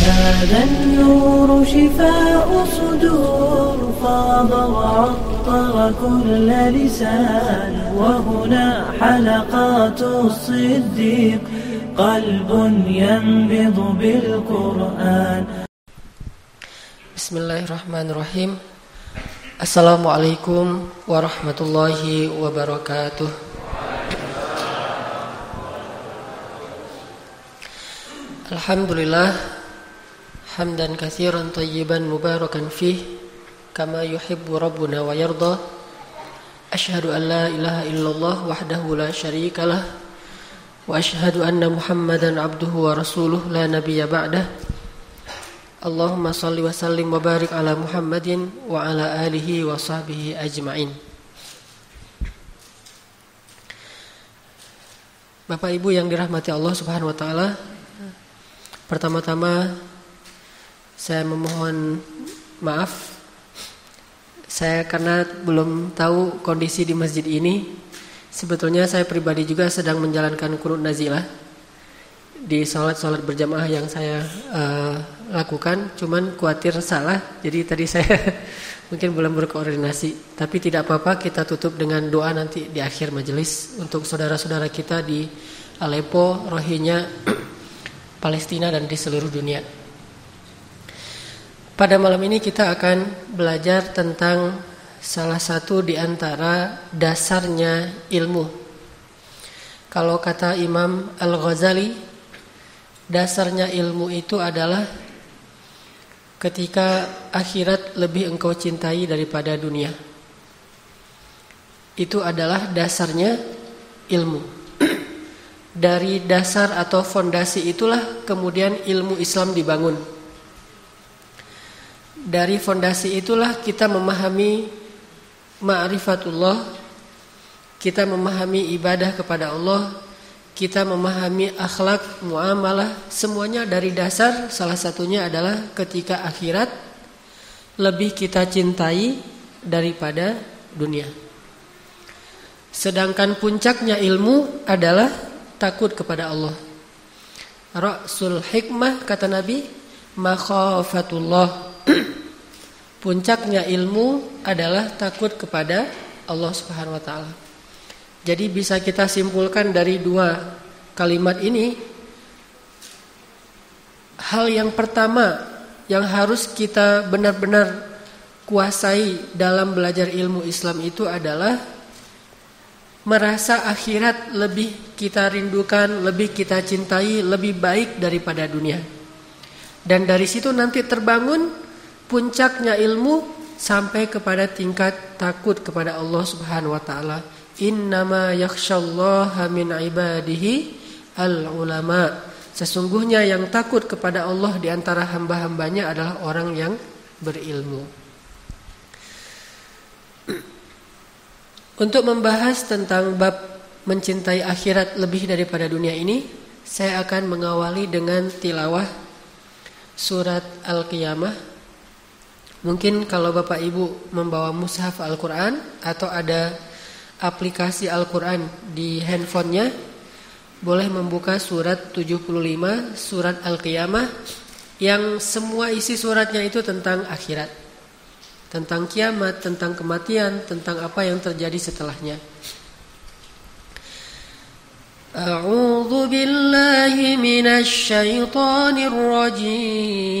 هذا النور شفاء صدور فاض وعطر كل لسان وهنا حلقات الصديق قلب ينبض بالقرآن. بسم الله الرحمن الرحيم. السلام عليكم ورحمة الله وبركاته. hamdan katsiran tayyiban mubarakan fih kama yuhibbu rabbuna wa yarda. Ashhadu an la ilaha illallah wahdahu la syarikalah wa ashhadu anna muhammadan abduhu wa rasuluh la nabiyya ba'dah. Allahumma salli wa sallim wa barik ala Muhammadin wa ala alihi wa sahbihi ajma'in. Bapak Ibu yang dirahmati Allah Subhanahu wa taala. Pertama-tama saya memohon maaf saya karena belum tahu kondisi di masjid ini. Sebetulnya saya pribadi juga sedang menjalankan kunut nazilah di sholat-sholat berjamaah yang saya uh, lakukan. Cuman khawatir salah, jadi tadi saya mungkin belum berkoordinasi. Tapi tidak apa-apa, kita tutup dengan doa nanti di akhir majelis untuk saudara-saudara kita di Aleppo, Rohingya, Palestina dan di seluruh dunia. Pada malam ini kita akan belajar tentang salah satu di antara dasarnya ilmu. Kalau kata Imam Al-Ghazali, dasarnya ilmu itu adalah ketika akhirat lebih engkau cintai daripada dunia. Itu adalah dasarnya ilmu. Dari dasar atau fondasi itulah kemudian ilmu Islam dibangun. Dari fondasi itulah kita memahami ma'rifatullah kita memahami ibadah kepada Allah kita memahami akhlak muamalah semuanya dari dasar. Salah satunya adalah ketika akhirat lebih kita cintai daripada dunia. Sedangkan puncaknya ilmu adalah takut kepada Allah. Rasul hikmah kata Nabi makhafatullah Puncaknya ilmu adalah takut kepada Allah Subhanahu wa taala. Jadi bisa kita simpulkan dari dua kalimat ini hal yang pertama yang harus kita benar-benar kuasai dalam belajar ilmu Islam itu adalah merasa akhirat lebih kita rindukan, lebih kita cintai, lebih baik daripada dunia. Dan dari situ nanti terbangun puncaknya ilmu sampai kepada tingkat takut kepada Allah Subhanahu wa taala. Innama yakhsyallaha min ibadihi al ulama. Sesungguhnya yang takut kepada Allah di antara hamba-hambanya adalah orang yang berilmu. Untuk membahas tentang bab mencintai akhirat lebih daripada dunia ini, saya akan mengawali dengan tilawah surat Al-Qiyamah Mungkin kalau Bapak Ibu membawa mushaf Al-Quran atau ada aplikasi Al-Quran di handphonenya, boleh membuka surat 75, surat Al-Qiyamah, yang semua isi suratnya itu tentang akhirat. Tentang kiamat, tentang kematian, tentang apa yang terjadi setelahnya. A'udzu billahi minasy syaithanir rajim.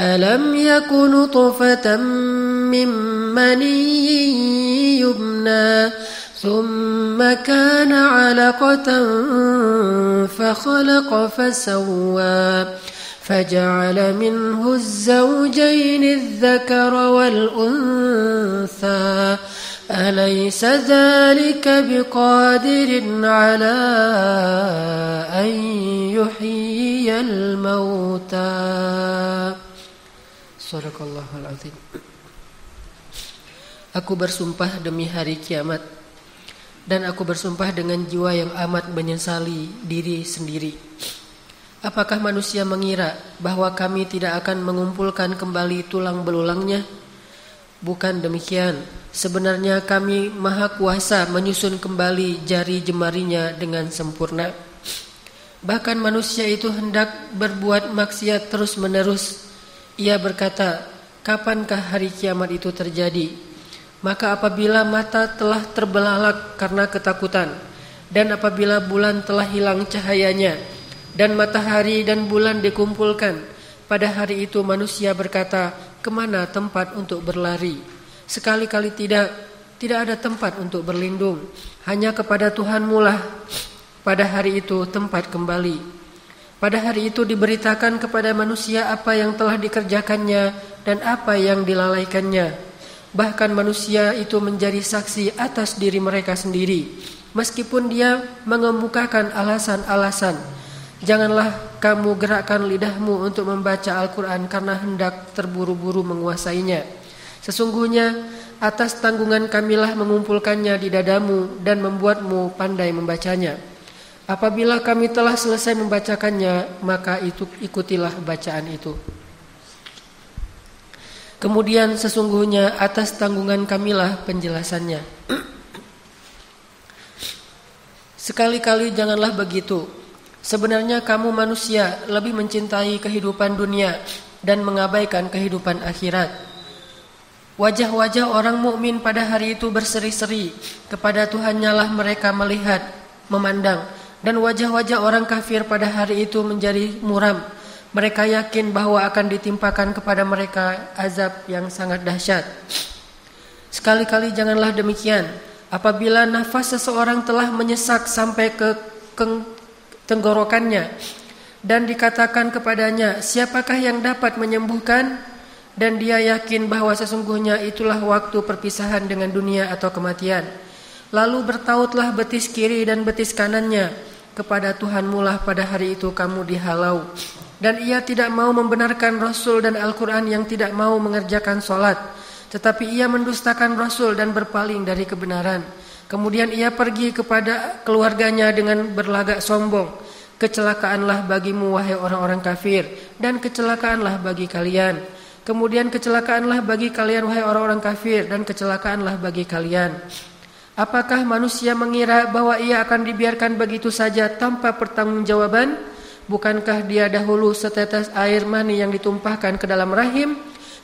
ألم يك نطفة من مني يبنى ثم كان علقة فخلق فسوى فجعل منه الزوجين الذكر والأنثى أليس ذلك بقادر على أن يحيي الموتى Sadaqallahul azim. Aku bersumpah demi hari kiamat dan aku bersumpah dengan jiwa yang amat menyesali diri sendiri. Apakah manusia mengira bahwa kami tidak akan mengumpulkan kembali tulang belulangnya? Bukan demikian. Sebenarnya kami maha kuasa menyusun kembali jari jemarinya dengan sempurna. Bahkan manusia itu hendak berbuat maksiat terus menerus ia berkata, kapankah hari kiamat itu terjadi? Maka apabila mata telah terbelalak karena ketakutan, dan apabila bulan telah hilang cahayanya, dan matahari dan bulan dikumpulkan, pada hari itu manusia berkata, ke mana tempat untuk berlari? Sekali-kali tidak, tidak ada tempat untuk berlindung. Hanya kepada Tuhanmu lah pada hari itu tempat kembali. Pada hari itu diberitakan kepada manusia apa yang telah dikerjakannya dan apa yang dilalaikannya. Bahkan manusia itu menjadi saksi atas diri mereka sendiri. Meskipun dia mengemukakan alasan-alasan. Janganlah kamu gerakkan lidahmu untuk membaca Al-Quran karena hendak terburu-buru menguasainya. Sesungguhnya atas tanggungan kamilah mengumpulkannya di dadamu dan membuatmu pandai membacanya. Apabila kami telah selesai membacakannya, maka itu ikutilah bacaan itu. Kemudian sesungguhnya atas tanggungan kamilah penjelasannya. Sekali-kali janganlah begitu. Sebenarnya kamu manusia lebih mencintai kehidupan dunia dan mengabaikan kehidupan akhirat. Wajah-wajah orang mukmin pada hari itu berseri-seri kepada Tuhannya lah mereka melihat, memandang dan wajah-wajah orang kafir pada hari itu menjadi muram. Mereka yakin bahwa akan ditimpakan kepada mereka azab yang sangat dahsyat. Sekali-kali janganlah demikian. Apabila nafas seseorang telah menyesak sampai ke tenggorokannya dan dikatakan kepadanya, "Siapakah yang dapat menyembuhkan?" dan dia yakin bahwa sesungguhnya itulah waktu perpisahan dengan dunia atau kematian. Lalu bertautlah betis kiri dan betis kanannya kepada Tuhanmu lah pada hari itu kamu dihalau. Dan ia tidak mau membenarkan Rasul dan Al-Quran yang tidak mau mengerjakan solat. Tetapi ia mendustakan Rasul dan berpaling dari kebenaran. Kemudian ia pergi kepada keluarganya dengan berlagak sombong. Kecelakaanlah bagimu wahai orang-orang kafir dan kecelakaanlah bagi kalian. Kemudian kecelakaanlah bagi kalian wahai orang-orang kafir dan kecelakaanlah bagi kalian. Apakah manusia mengira bahwa ia akan dibiarkan begitu saja tanpa pertanggungjawaban? Bukankah dia dahulu setetes air mani yang ditumpahkan ke dalam rahim?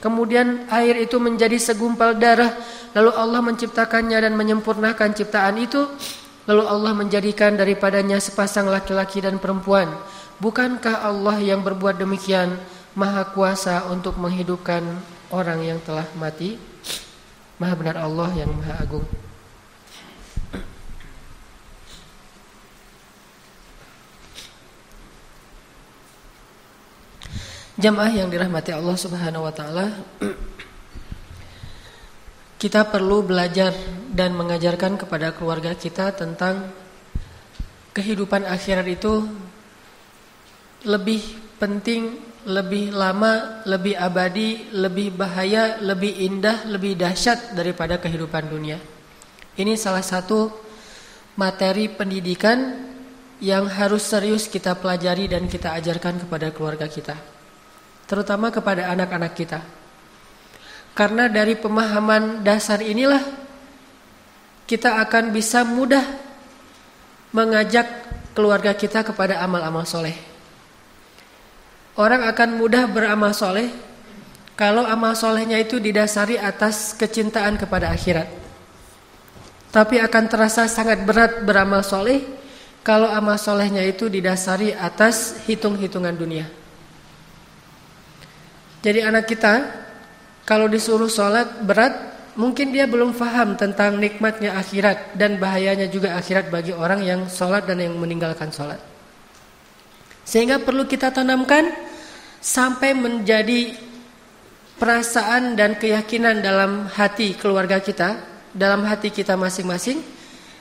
Kemudian air itu menjadi segumpal darah. Lalu Allah menciptakannya dan menyempurnakan ciptaan itu. Lalu Allah menjadikan daripadanya sepasang laki-laki dan perempuan. Bukankah Allah yang berbuat demikian maha kuasa untuk menghidupkan orang yang telah mati? Maha benar Allah yang maha agung. Jamaah yang dirahmati Allah Subhanahu wa taala, kita perlu belajar dan mengajarkan kepada keluarga kita tentang kehidupan akhirat itu lebih penting, lebih lama, lebih abadi, lebih bahaya, lebih indah, lebih dahsyat daripada kehidupan dunia. Ini salah satu materi pendidikan yang harus serius kita pelajari dan kita ajarkan kepada keluarga kita terutama kepada anak-anak kita. Karena dari pemahaman dasar inilah kita akan bisa mudah mengajak keluarga kita kepada amal-amal soleh. Orang akan mudah beramal soleh kalau amal solehnya itu didasari atas kecintaan kepada akhirat. Tapi akan terasa sangat berat beramal soleh kalau amal solehnya itu didasari atas hitung-hitungan dunia. Jadi anak kita kalau disuruh sholat berat, mungkin dia belum faham tentang nikmatnya akhirat dan bahayanya juga akhirat bagi orang yang sholat dan yang meninggalkan sholat. Sehingga perlu kita tanamkan sampai menjadi perasaan dan keyakinan dalam hati keluarga kita, dalam hati kita masing-masing,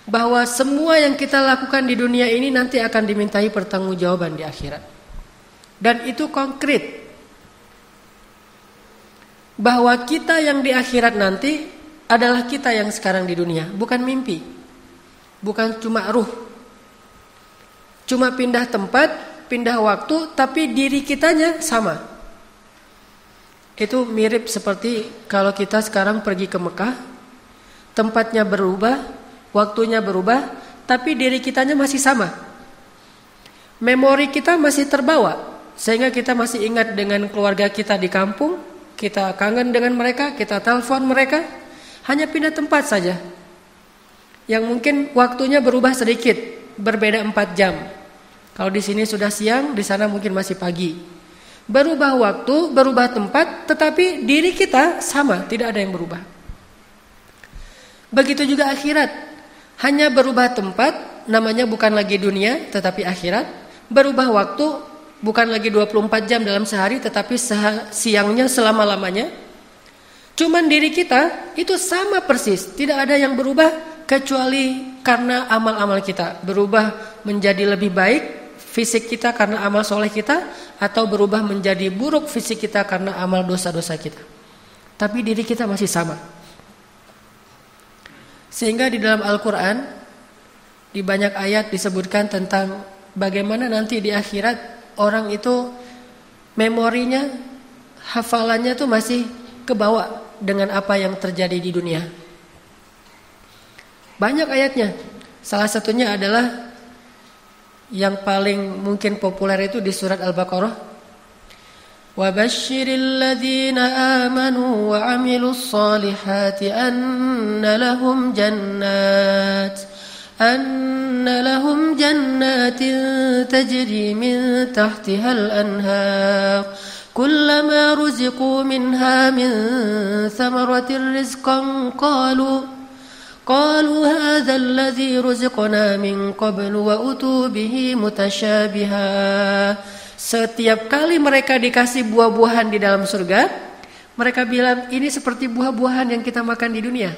bahwa semua yang kita lakukan di dunia ini nanti akan dimintai pertanggungjawaban di akhirat. Dan itu konkret, bahwa kita yang di akhirat nanti adalah kita yang sekarang di dunia, bukan mimpi. Bukan cuma ruh. Cuma pindah tempat, pindah waktu, tapi diri kitanya sama. Itu mirip seperti kalau kita sekarang pergi ke Mekah, tempatnya berubah, waktunya berubah, tapi diri kitanya masih sama. Memori kita masih terbawa, sehingga kita masih ingat dengan keluarga kita di kampung, kita kangen dengan mereka, kita telepon mereka, hanya pindah tempat saja. Yang mungkin waktunya berubah sedikit, berbeda 4 jam. Kalau di sini sudah siang, di sana mungkin masih pagi. Berubah waktu, berubah tempat, tetapi diri kita sama, tidak ada yang berubah. Begitu juga akhirat. Hanya berubah tempat, namanya bukan lagi dunia, tetapi akhirat. Berubah waktu, Bukan lagi 24 jam dalam sehari tetapi siangnya selama-lamanya. Cuman diri kita itu sama persis, tidak ada yang berubah kecuali karena amal-amal kita berubah menjadi lebih baik fisik kita karena amal soleh kita atau berubah menjadi buruk fisik kita karena amal dosa-dosa kita. Tapi diri kita masih sama. Sehingga di dalam Al-Quran di banyak ayat disebutkan tentang bagaimana nanti di akhirat orang itu memorinya, hafalannya tuh masih kebawa dengan apa yang terjadi di dunia. Banyak ayatnya. Salah satunya adalah yang paling mungkin populer itu di surat Al-Baqarah. وبشر الذين آمنوا وعملوا الصالحات أن لهم جنات أن لهم جنات تجري من تحتها الأنهار كلما رزقوا منها من ثمرة رزقا قالوا قالوا هذا الذي رزقنا من قبل وأتوا به متشابها Setiap kali mereka dikasih buah-buahan di dalam surga, mereka bilang ini seperti buah-buahan yang kita makan di dunia.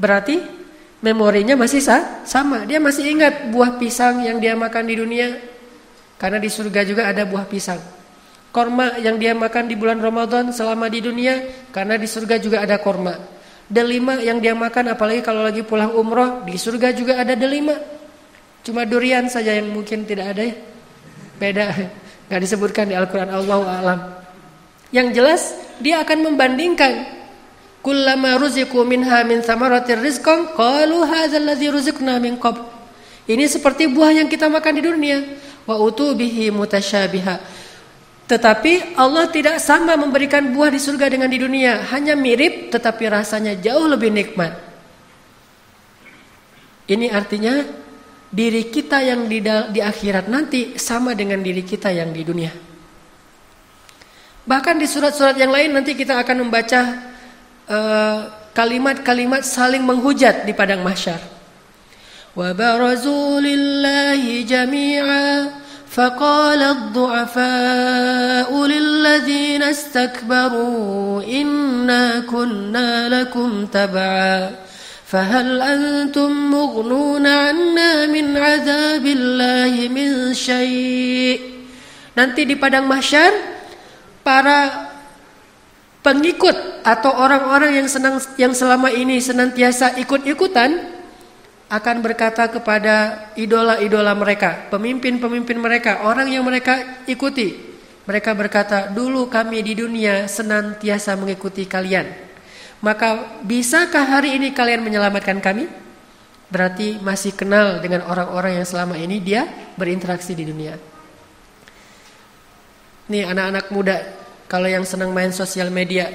Berarti memorinya masih sah, sama. Dia masih ingat buah pisang yang dia makan di dunia. Karena di surga juga ada buah pisang. Korma yang dia makan di bulan Ramadan selama di dunia, karena di surga juga ada korma. Delima yang dia makan apalagi kalau lagi pulang umroh, di surga juga ada delima. Cuma durian saja yang mungkin tidak ada ya. Beda, nggak disebutkan di Al-Quran Allah alam. Yang jelas dia akan membandingkan kullama ruziku minha min thamaratir rizqan qalu hadzal ladzi ruziqna min qabl. Ini seperti buah yang kita makan di dunia. Wa utubihi mutasyabiha. Tetapi Allah tidak sama memberikan buah di surga dengan di dunia, hanya mirip tetapi rasanya jauh lebih nikmat. Ini artinya diri kita yang di, di akhirat nanti sama dengan diri kita yang di dunia. Bahkan di surat-surat yang lain nanti kita akan membaca kalimat-kalimat uh, saling menghujat di padang mahsyar. Wa barazu lillahi jami'a فقال الضعفاء للذين استكبروا إنا كنا لكم تبعا فهل أنتم مغنون عنا من عذاب الله من شيء Nanti di padang mahsyar para pengikut atau orang-orang yang senang yang selama ini senantiasa ikut-ikutan akan berkata kepada idola-idola mereka, pemimpin-pemimpin mereka, orang yang mereka ikuti. Mereka berkata, "Dulu kami di dunia senantiasa mengikuti kalian." Maka bisakah hari ini kalian menyelamatkan kami? Berarti masih kenal dengan orang-orang yang selama ini dia berinteraksi di dunia. Nih anak-anak muda, kalau yang senang main sosial media,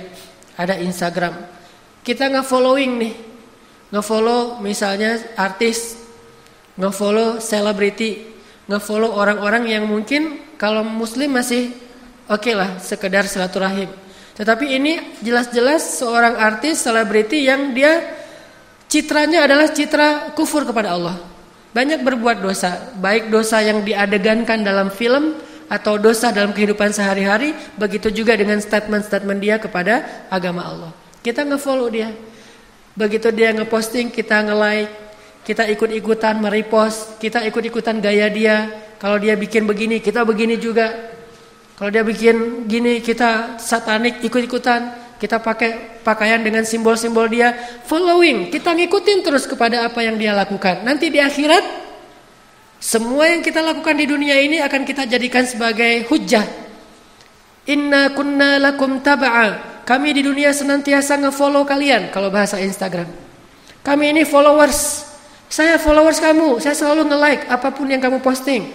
ada Instagram. Kita nggak following nih, nggak follow misalnya artis, nggak follow selebriti, nggak follow orang-orang yang mungkin kalau Muslim masih oke okay lah, sekedar silaturahim. Tetapi ini jelas-jelas seorang artis selebriti yang dia citranya adalah citra kufur kepada Allah. Banyak berbuat dosa, baik dosa yang diadegankan dalam film atau dosa dalam kehidupan sehari-hari, begitu juga dengan statement-statement dia kepada agama Allah. Kita nge-follow dia. Begitu dia nge-posting, kita nge-like, kita ikut-ikutan merepost, kita ikut-ikutan gaya dia. Kalau dia bikin begini, kita begini juga. Kalau dia bikin gini kita satanik ikut-ikutan, kita pakai pakaian dengan simbol-simbol dia, following, kita ngikutin terus kepada apa yang dia lakukan. Nanti di akhirat semua yang kita lakukan di dunia ini akan kita jadikan sebagai hujah. Inna kunna lakum taba'a. Kami di dunia senantiasa nge-follow kalian kalau bahasa Instagram. Kami ini followers. Saya followers kamu, saya selalu nge-like apa pun yang kamu posting.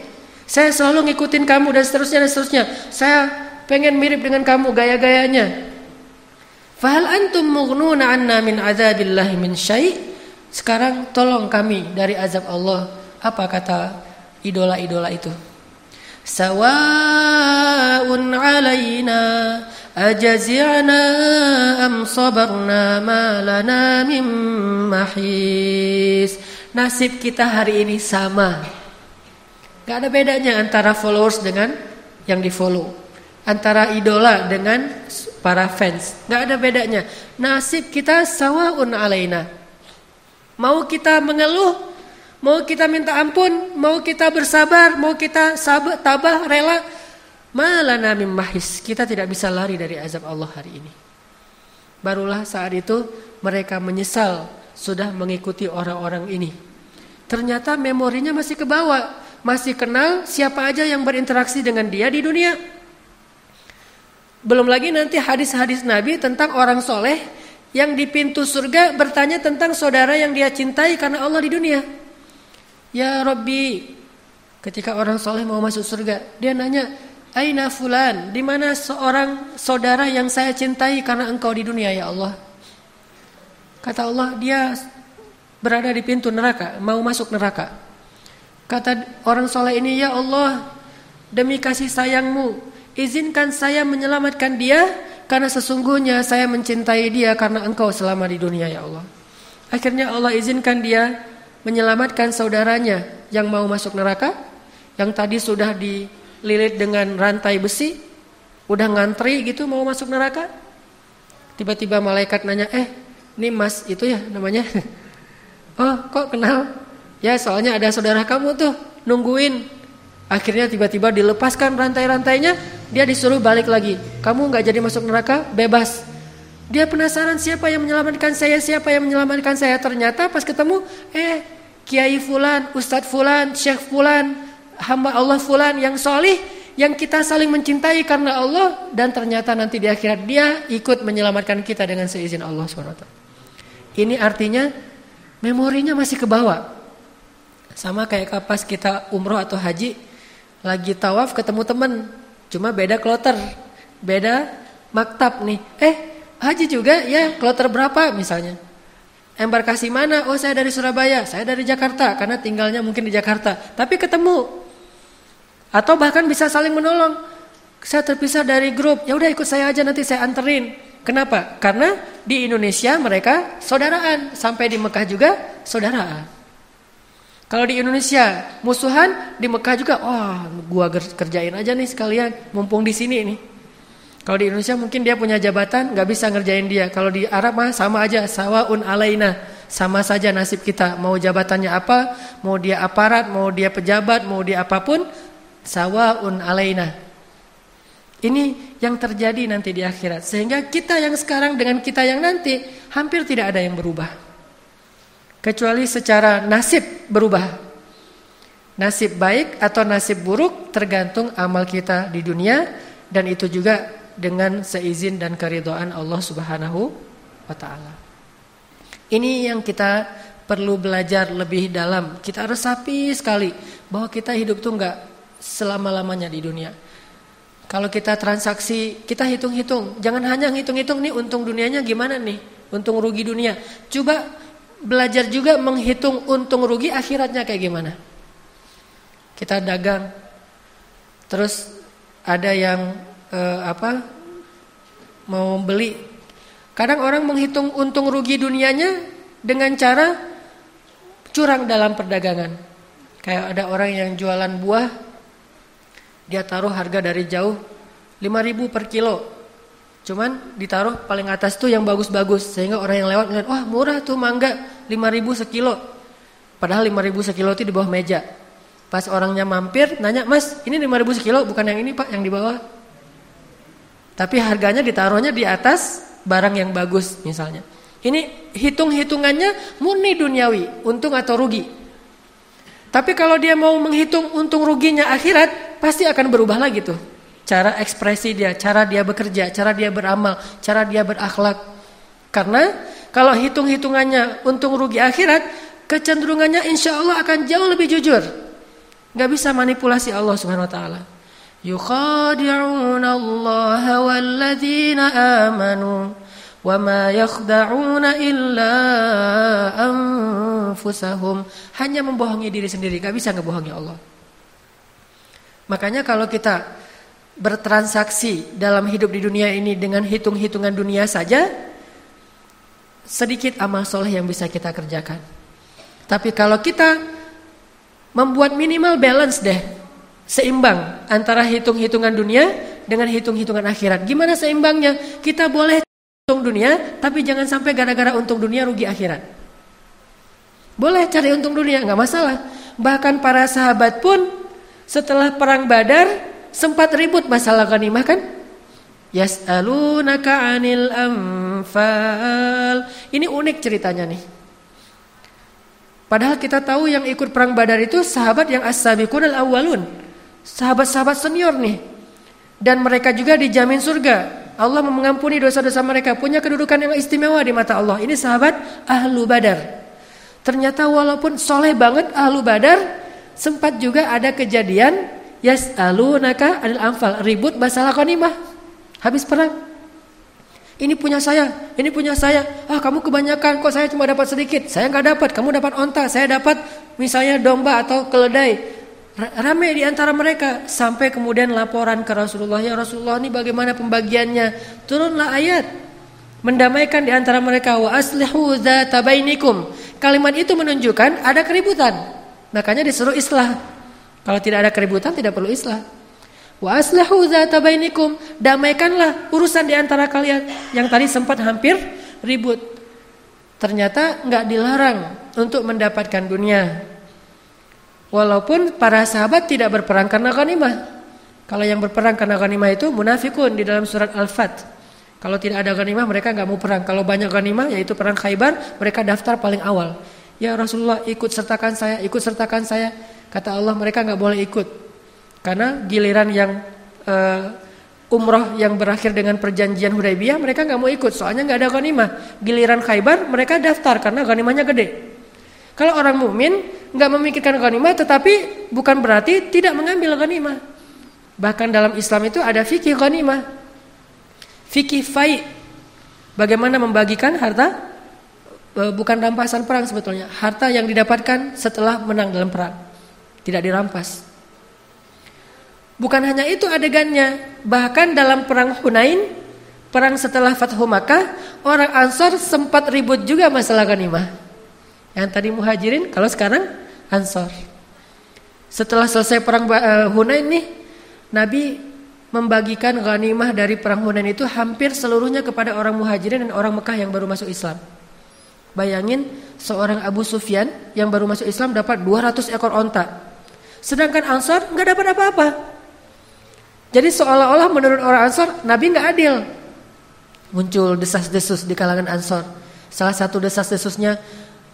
Saya selalu ngikutin kamu dan seterusnya dan seterusnya. Saya pengen mirip dengan kamu gaya-gayanya. Fahal antum mughnuna anna min azabillahi min syai'? Sekarang tolong kami dari azab Allah. Apa kata idola-idola itu? Sawa'un 'alaina ajazi'na am sabarna ma lana min mahis. Nasib kita hari ini sama Gak ada bedanya antara followers dengan yang di follow. Antara idola dengan para fans. Gak ada bedanya. Nasib kita sawaun alaina. Mau kita mengeluh, mau kita minta ampun, mau kita bersabar, mau kita sabar, tabah, rela, malana mim mahis. Kita tidak bisa lari dari azab Allah hari ini. Barulah saat itu mereka menyesal sudah mengikuti orang-orang ini. Ternyata memorinya masih ke bawah masih kenal siapa aja yang berinteraksi dengan dia di dunia. Belum lagi nanti hadis-hadis Nabi tentang orang soleh yang di pintu surga bertanya tentang saudara yang dia cintai karena Allah di dunia. Ya Robbi, ketika orang soleh mau masuk surga, dia nanya, Aina fulan, di mana seorang saudara yang saya cintai karena engkau di dunia ya Allah? Kata Allah, dia berada di pintu neraka, mau masuk neraka. Kata orang soleh ini, ya Allah, demi kasih sayangmu, izinkan saya menyelamatkan dia karena sesungguhnya saya mencintai dia karena engkau selama di dunia ya Allah. Akhirnya Allah izinkan dia menyelamatkan saudaranya yang mau masuk neraka, yang tadi sudah dililit dengan rantai besi, udah ngantri gitu mau masuk neraka. Tiba-tiba malaikat nanya, eh ini mas itu ya namanya. oh kok kenal? Ya soalnya ada saudara kamu tuh nungguin Akhirnya tiba-tiba dilepaskan rantai-rantainya, dia disuruh balik lagi. Kamu nggak jadi masuk neraka, bebas. Dia penasaran siapa yang menyelamatkan saya, siapa yang menyelamatkan saya. Ternyata pas ketemu, eh Kiai Fulan, Ustadz Fulan, Syekh Fulan, hamba Allah Fulan yang solih, yang kita saling mencintai karena Allah dan ternyata nanti di akhirat dia ikut menyelamatkan kita dengan seizin Allah SWT. Ini artinya memorinya masih ke bawah. Sama kayak pas kita umroh atau haji, lagi tawaf ketemu temen, cuma beda kloter, beda maktab nih. Eh, haji juga ya, kloter berapa misalnya? Embarkasi mana? Oh, saya dari Surabaya, saya dari Jakarta karena tinggalnya mungkin di Jakarta. Tapi ketemu. Atau bahkan bisa saling menolong. Saya terpisah dari grup, ya udah ikut saya aja nanti saya anterin. Kenapa? Karena di Indonesia mereka saudaraan, sampai di Mekah juga saudaraan. Kalau di Indonesia musuhan di Mekah juga, wah oh, gua kerjain aja nih sekalian, mumpung di sini nih. Kalau di Indonesia mungkin dia punya jabatan, nggak bisa ngerjain dia. Kalau di Arab mah sama aja, sawaun alaina, sama saja nasib kita. Mau jabatannya apa, mau dia aparat, mau dia pejabat, mau dia apa pun, sawaun alaina. Ini yang terjadi nanti di akhirat. Sehingga kita yang sekarang dengan kita yang nanti hampir tidak ada yang berubah kecuali secara nasib berubah. Nasib baik atau nasib buruk tergantung amal kita di dunia dan itu juga dengan seizin dan keridhaan Allah Subhanahu wa taala. Ini yang kita perlu belajar lebih dalam. Kita harus sapi sekali bahwa kita hidup tuh enggak selama-lamanya di dunia. Kalau kita transaksi, kita hitung-hitung. Jangan hanya hitung-hitung nih untung dunianya gimana nih, untung rugi dunia. Coba belajar juga menghitung untung rugi akhiratnya kayak gimana. Kita dagang, terus ada yang eh, apa mau beli. Kadang orang menghitung untung rugi dunianya dengan cara curang dalam perdagangan. Kayak ada orang yang jualan buah, dia taruh harga dari jauh 5000 per kilo. Cuman ditaruh paling atas tuh yang bagus-bagus sehingga orang yang lewat ngeliat wah murah tuh mangga 5000 sekilo. Padahal 5000 sekilo itu di bawah meja. Pas orangnya mampir nanya, "Mas, ini 5000 sekilo bukan yang ini, Pak, yang di bawah." Tapi harganya ditaruhnya di atas barang yang bagus misalnya. Ini hitung-hitungannya murni duniawi, untung atau rugi. Tapi kalau dia mau menghitung untung ruginya akhirat, pasti akan berubah lagi tuh cara ekspresi dia, cara dia bekerja, cara dia beramal, cara dia berakhlak. Karena kalau hitung-hitungannya untung rugi akhirat, kecenderungannya insya Allah akan jauh lebih jujur. Gak bisa manipulasi Allah Subhanahu Wa Taala. Allah walladzina amanu wa ma yakhda'una illa anfusahum. Hanya membohongi diri sendiri, gak bisa ngebohongi Allah. Makanya kalau kita bertransaksi dalam hidup di dunia ini dengan hitung-hitungan dunia saja, sedikit amal soleh yang bisa kita kerjakan. Tapi kalau kita membuat minimal balance deh, seimbang antara hitung-hitungan dunia dengan hitung-hitungan akhirat. Gimana seimbangnya? Kita boleh untung dunia, tapi jangan sampai gara-gara untung dunia rugi akhirat. Boleh cari untung dunia, nggak masalah. Bahkan para sahabat pun setelah perang Badar sempat ribut masalah ghanimah kan? Yas'alunaka 'anil anfal. Ini unik ceritanya nih. Padahal kita tahu yang ikut perang Badar itu sahabat yang as-sabiqun al-awwalun. Sahabat-sahabat senior nih. Dan mereka juga dijamin surga. Allah mengampuni dosa-dosa mereka, punya kedudukan yang istimewa di mata Allah. Ini sahabat ahlu Badar. Ternyata walaupun soleh banget ahlu Badar, sempat juga ada kejadian Yas'alunaka anil anfal, ribut masalah ghanimah. Habis perang. Ini punya saya, ini punya saya. Ah, kamu kebanyakan kok saya cuma dapat sedikit. Saya nggak dapat, kamu dapat onta, saya dapat misalnya domba atau keledai. Ramai di antara mereka sampai kemudian laporan ke Rasulullah, "Ya Rasulullah, ini bagaimana pembagiannya?" Turunlah ayat mendamaikan di antara mereka wa aslihu dzata bainikum. Kalimat itu menunjukkan ada keributan. Makanya disuruh islah. Kalau tidak ada keributan tidak perlu islah. Wa aslihu dzata bainikum. Damaikanlah urusan di antara kalian yang tadi sempat hampir ribut. Ternyata nggak dilarang untuk mendapatkan dunia. Walaupun para sahabat tidak berperang karena ghanimah. Kalau yang berperang karena ghanimah itu munafikun di dalam surat Al-Fat. Kalau tidak ada ghanimah mereka nggak mau perang. Kalau banyak ghanimah yaitu perang Khaybar, mereka daftar paling awal. Ya Rasulullah ikut sertakan saya, ikut sertakan saya. Kata Allah mereka nggak boleh ikut. Karena giliran yang uh, umroh yang berakhir dengan perjanjian Hudaybiyah mereka nggak mau ikut soalnya nggak ada ghanimah. Giliran Khaybar mereka daftar karena ghanimahnya gede. Kalau orang mukmin nggak memikirkan ghanimah tetapi bukan berarti tidak mengambil ghanimah. Bahkan dalam Islam itu ada fikih ghanimah. Fikih fai. Bagaimana membagikan harta e, bukan rampasan perang sebetulnya, harta yang didapatkan setelah menang dalam perang. Tidak dirampas. Bukan hanya itu adegannya, bahkan dalam perang Hunain, perang setelah Fathu Makkah, orang Ansor sempat ribut juga masalah ghanimah. Yang tadi muhajirin, kalau sekarang ansor. Setelah selesai perang uh, Hunain nih, Nabi membagikan ghanimah dari perang Hunain itu hampir seluruhnya kepada orang muhajirin dan orang Mekah yang baru masuk Islam. Bayangin seorang Abu Sufyan yang baru masuk Islam dapat 200 ekor onta. Sedangkan Ansor nggak dapat apa-apa. Jadi seolah-olah menurut orang Ansor Nabi nggak adil. Muncul desas-desus di kalangan Ansor. Salah satu desas-desusnya,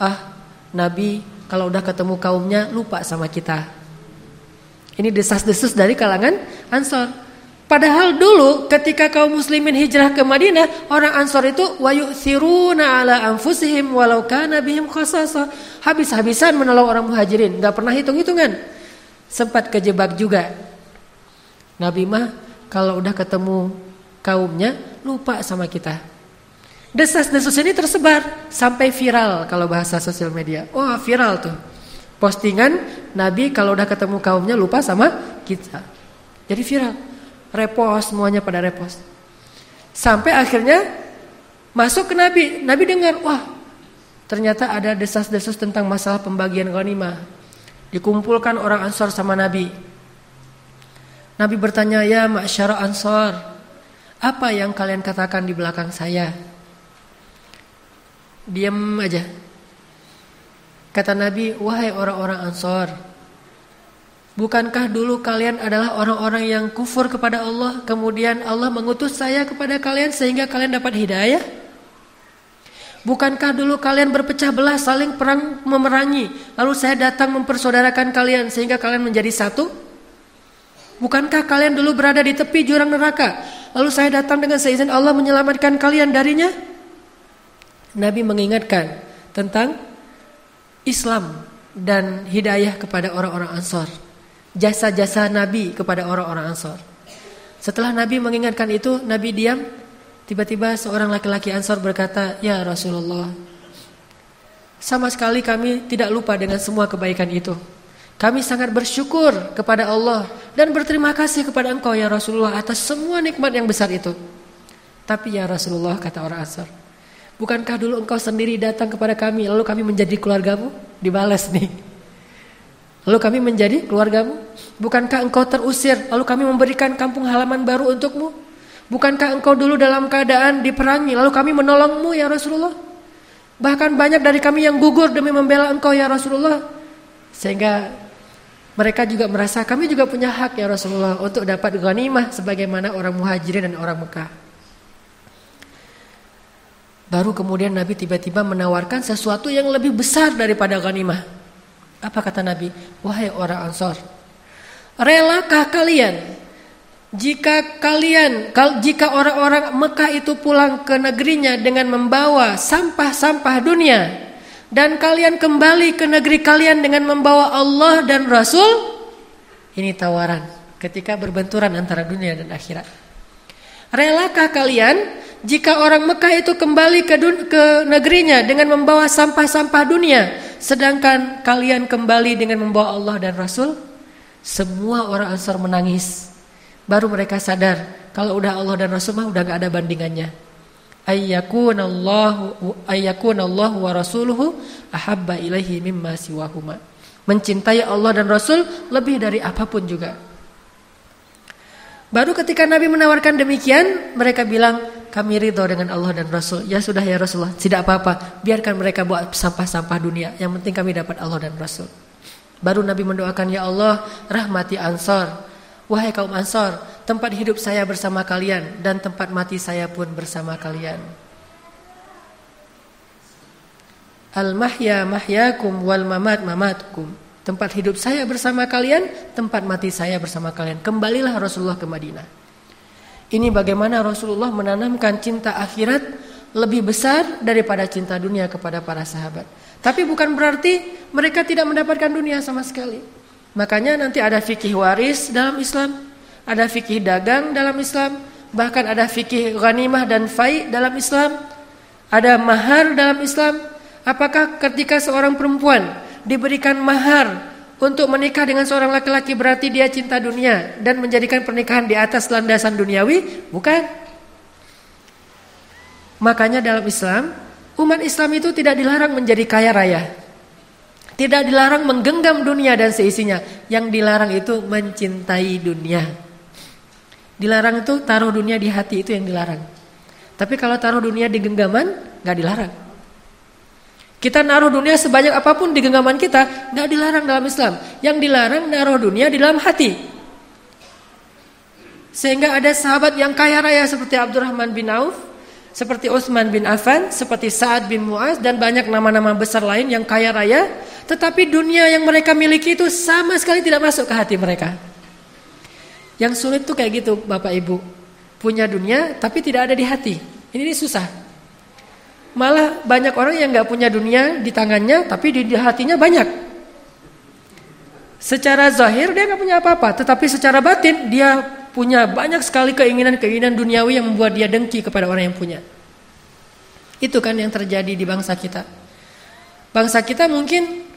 ah Nabi kalau udah ketemu kaumnya lupa sama kita. Ini desas-desus dari kalangan Ansor. Padahal dulu ketika kaum muslimin hijrah ke Madinah, orang Ansor itu wayu'thiruna ala anfusihim walau kana bihim khasasa. Habis-habisan menolong orang muhajirin, nggak pernah hitung-hitungan. Sempat kejebak juga. Nabi mah kalau udah ketemu kaumnya lupa sama kita. Desas-desus ini tersebar sampai viral kalau bahasa sosial media. Wah, oh, viral tuh. Postingan Nabi kalau udah ketemu kaumnya lupa sama kita. Jadi viral. Repost semuanya pada repost. Sampai akhirnya masuk ke Nabi. Nabi dengar, wah, ternyata ada desas-desus tentang masalah pembagian ghanimah. Dikumpulkan orang Ansor sama Nabi. Nabi bertanya, "Ya masyara Ansor, apa yang kalian katakan di belakang saya?" Diam aja. Kata Nabi, wahai orang-orang Ansor, bukankah dulu kalian adalah orang-orang yang kufur kepada Allah, kemudian Allah mengutus saya kepada kalian sehingga kalian dapat hidayah? Bukankah dulu kalian berpecah belah saling perang memerangi, lalu saya datang mempersaudarakan kalian sehingga kalian menjadi satu? Bukankah kalian dulu berada di tepi jurang neraka, lalu saya datang dengan seizin Allah menyelamatkan kalian darinya? Nabi mengingatkan tentang Islam dan hidayah kepada orang-orang Ansor. Jasa-jasa Nabi kepada orang-orang Ansor. Setelah Nabi mengingatkan itu, Nabi diam. Tiba-tiba seorang laki-laki Ansor berkata, "Ya Rasulullah, sama sekali kami tidak lupa dengan semua kebaikan itu. Kami sangat bersyukur kepada Allah dan berterima kasih kepada Engkau ya Rasulullah atas semua nikmat yang besar itu." Tapi ya Rasulullah kata orang Ansor, Bukankah dulu engkau sendiri datang kepada kami lalu kami menjadi keluargamu? Dibalas nih. Lalu kami menjadi keluargamu? Bukankah engkau terusir lalu kami memberikan kampung halaman baru untukmu? Bukankah engkau dulu dalam keadaan diperangi lalu kami menolongmu ya Rasulullah? Bahkan banyak dari kami yang gugur demi membela engkau ya Rasulullah. Sehingga mereka juga merasa kami juga punya hak ya Rasulullah untuk dapat ghanimah sebagaimana orang muhajirin dan orang Mekah. Baru kemudian Nabi tiba-tiba menawarkan sesuatu yang lebih besar daripada ghanimah. Apa kata Nabi? Wahai orang Ansor, relakah kalian jika kalian jika orang-orang Mekah itu pulang ke negerinya dengan membawa sampah-sampah dunia dan kalian kembali ke negeri kalian dengan membawa Allah dan Rasul? Ini tawaran ketika berbenturan antara dunia dan akhirat. Relakah kalian jika orang Mekah itu kembali ke, ke negerinya dengan membawa sampah-sampah dunia, sedangkan kalian kembali dengan membawa Allah dan Rasul, Semua orang Ansar menangis. Baru mereka sadar kalau udah Allah dan Rasul mah udah gak ada bandingannya. Ayyakunallahu ayyakunallahu wa rasuluhu ahabba ilaihi mimma siwahuma. Mencintai Allah dan Rasul lebih dari apa pun juga. Baru ketika Nabi menawarkan demikian, mereka bilang, kami ridho dengan Allah dan Rasul. Ya sudah ya Rasulullah, tidak apa-apa. Biarkan mereka buat sampah-sampah dunia. Yang penting kami dapat Allah dan Rasul. Baru Nabi mendoakan, Ya Allah, rahmati Ansar. Wahai kaum Ansar, tempat hidup saya bersama kalian dan tempat mati saya pun bersama kalian. Al-mahya mahyakum wal mamat mamatkum. Tempat hidup saya bersama kalian, tempat mati saya bersama kalian. Kembalilah Rasulullah ke Madinah. Ini bagaimana Rasulullah menanamkan cinta akhirat lebih besar daripada cinta dunia kepada para sahabat. Tapi bukan berarti mereka tidak mendapatkan dunia sama sekali. Makanya nanti ada fikih waris dalam Islam, ada fikih dagang dalam Islam, bahkan ada fikih ghanimah dan fai dalam Islam, ada mahar dalam Islam, Apakah ketika seorang perempuan diberikan mahar untuk menikah dengan seorang laki-laki berarti dia cinta dunia dan menjadikan pernikahan di atas landasan duniawi? Bukan. Makanya dalam Islam, umat Islam itu tidak dilarang menjadi kaya raya. Tidak dilarang menggenggam dunia dan seisinya. Yang dilarang itu mencintai dunia. Dilarang itu taruh dunia di hati itu yang dilarang. Tapi kalau taruh dunia di genggaman, nggak dilarang. Kita naruh dunia sebanyak apa pun di genggaman kita, nggak dilarang dalam Islam. Yang dilarang naruh dunia di dalam hati. Sehingga ada sahabat yang kaya raya seperti Abdurrahman bin Auf, seperti Utsman bin Affan, seperti Sa'ad bin Mu'az dan banyak nama-nama besar lain yang kaya raya, tetapi dunia yang mereka miliki itu sama sekali tidak masuk ke hati mereka. Yang sulit tuh kayak gitu, Bapak Ibu. Punya dunia tapi tidak ada di hati. Ini, ini susah. Malah banyak orang yang nggak punya dunia di tangannya, tapi di, hatinya banyak. Secara zahir dia nggak punya apa-apa, tetapi secara batin dia punya banyak sekali keinginan-keinginan duniawi yang membuat dia dengki kepada orang yang punya. Itu kan yang terjadi di bangsa kita. Bangsa kita mungkin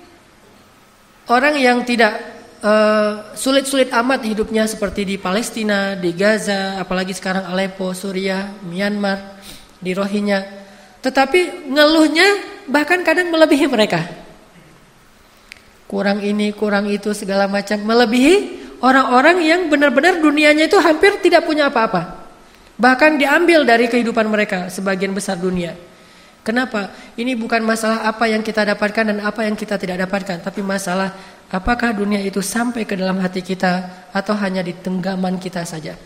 orang yang tidak eh, sulit-sulit uh, amat hidupnya seperti di Palestina, di Gaza, apalagi sekarang Aleppo, Suriah, Myanmar, di Rohingya. Tetapi ngeluhnya bahkan kadang melebihi mereka. Kurang ini, kurang itu segala macam melebihi orang-orang yang benar-benar dunianya itu hampir tidak punya apa-apa. Bahkan diambil dari kehidupan mereka sebagian besar dunia. Kenapa? Ini bukan masalah apa yang kita dapatkan dan apa yang kita tidak dapatkan, tapi masalah apakah dunia itu sampai ke dalam hati kita atau hanya di tenggaman kita saja.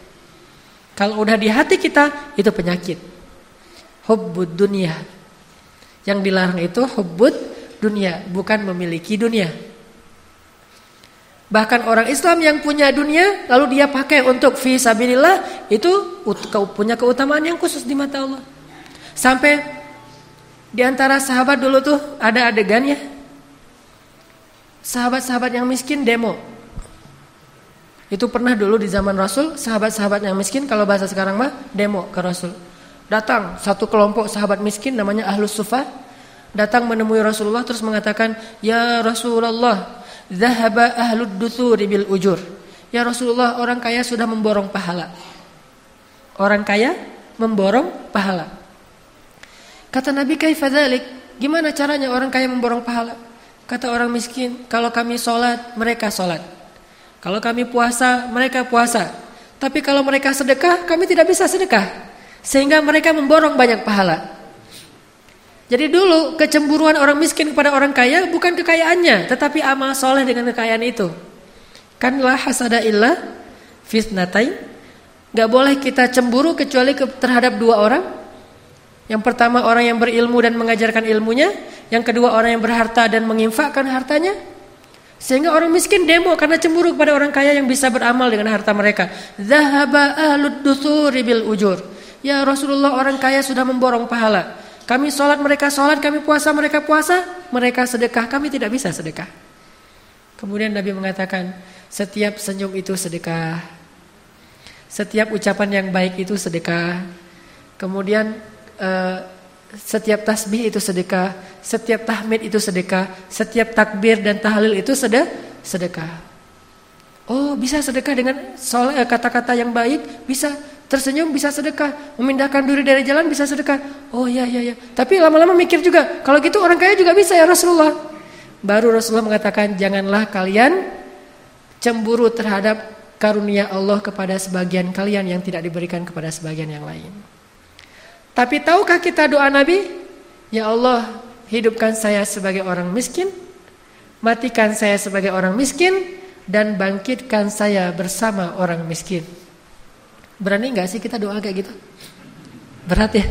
Kalau udah di hati kita itu penyakit hubbud dunia. Yang dilarang itu hubbud dunia, bukan memiliki dunia. Bahkan orang Islam yang punya dunia lalu dia pakai untuk fi sabilillah itu punya keutamaan yang khusus di mata Allah. Sampai di antara sahabat dulu tuh ada adegannya. Sahabat-sahabat yang miskin demo. Itu pernah dulu di zaman Rasul, sahabat-sahabat yang miskin kalau bahasa sekarang mah demo ke Rasul. Datang satu kelompok sahabat miskin namanya Ahlus Sufa datang menemui Rasulullah terus mengatakan, "Ya Rasulullah, zahaba ahlud duthuri bil ujur." Ya Rasulullah, orang kaya sudah memborong pahala. Orang kaya memborong pahala. Kata Nabi, "Kaifa dzalik?" Gimana caranya orang kaya memborong pahala? Kata orang miskin, "Kalau kami sholat, mereka sholat. Kalau kami puasa, mereka puasa. Tapi kalau mereka sedekah, kami tidak bisa sedekah." Sehingga mereka memborong banyak pahala. Jadi dulu kecemburuan orang miskin kepada orang kaya bukan kekayaannya, tetapi amal soleh dengan kekayaan itu. Kan la hasada illa fitnatain. Gak boleh kita cemburu kecuali ke, terhadap dua orang. Yang pertama orang yang berilmu dan mengajarkan ilmunya, yang kedua orang yang berharta dan menginfakkan hartanya. Sehingga orang miskin demo karena cemburu kepada orang kaya yang bisa beramal dengan harta mereka. Zahaba ahlud dusuri bil ujur. Ya Rasulullah orang kaya sudah memborong pahala. Kami sholat mereka sholat, kami puasa mereka puasa, mereka sedekah, kami tidak bisa sedekah. Kemudian Nabi mengatakan, setiap senyum itu sedekah. Setiap ucapan yang baik itu sedekah. Kemudian uh, setiap tasbih itu sedekah, setiap tahmid itu sedekah, setiap takbir dan tahlil itu sedekah. Oh, bisa sedekah dengan eh, kata-kata yang baik, bisa tersenyum bisa sedekah, memindahkan duri dari jalan bisa sedekah. Oh iya iya iya. Tapi lama-lama mikir juga, kalau gitu orang kaya juga bisa ya Rasulullah. Baru Rasulullah mengatakan, janganlah kalian cemburu terhadap karunia Allah kepada sebagian kalian yang tidak diberikan kepada sebagian yang lain. Tapi tahukah kita doa Nabi? Ya Allah, hidupkan saya sebagai orang miskin, matikan saya sebagai orang miskin, dan bangkitkan saya bersama orang miskin. Berani nggak sih kita doa kayak gitu? Berat ya?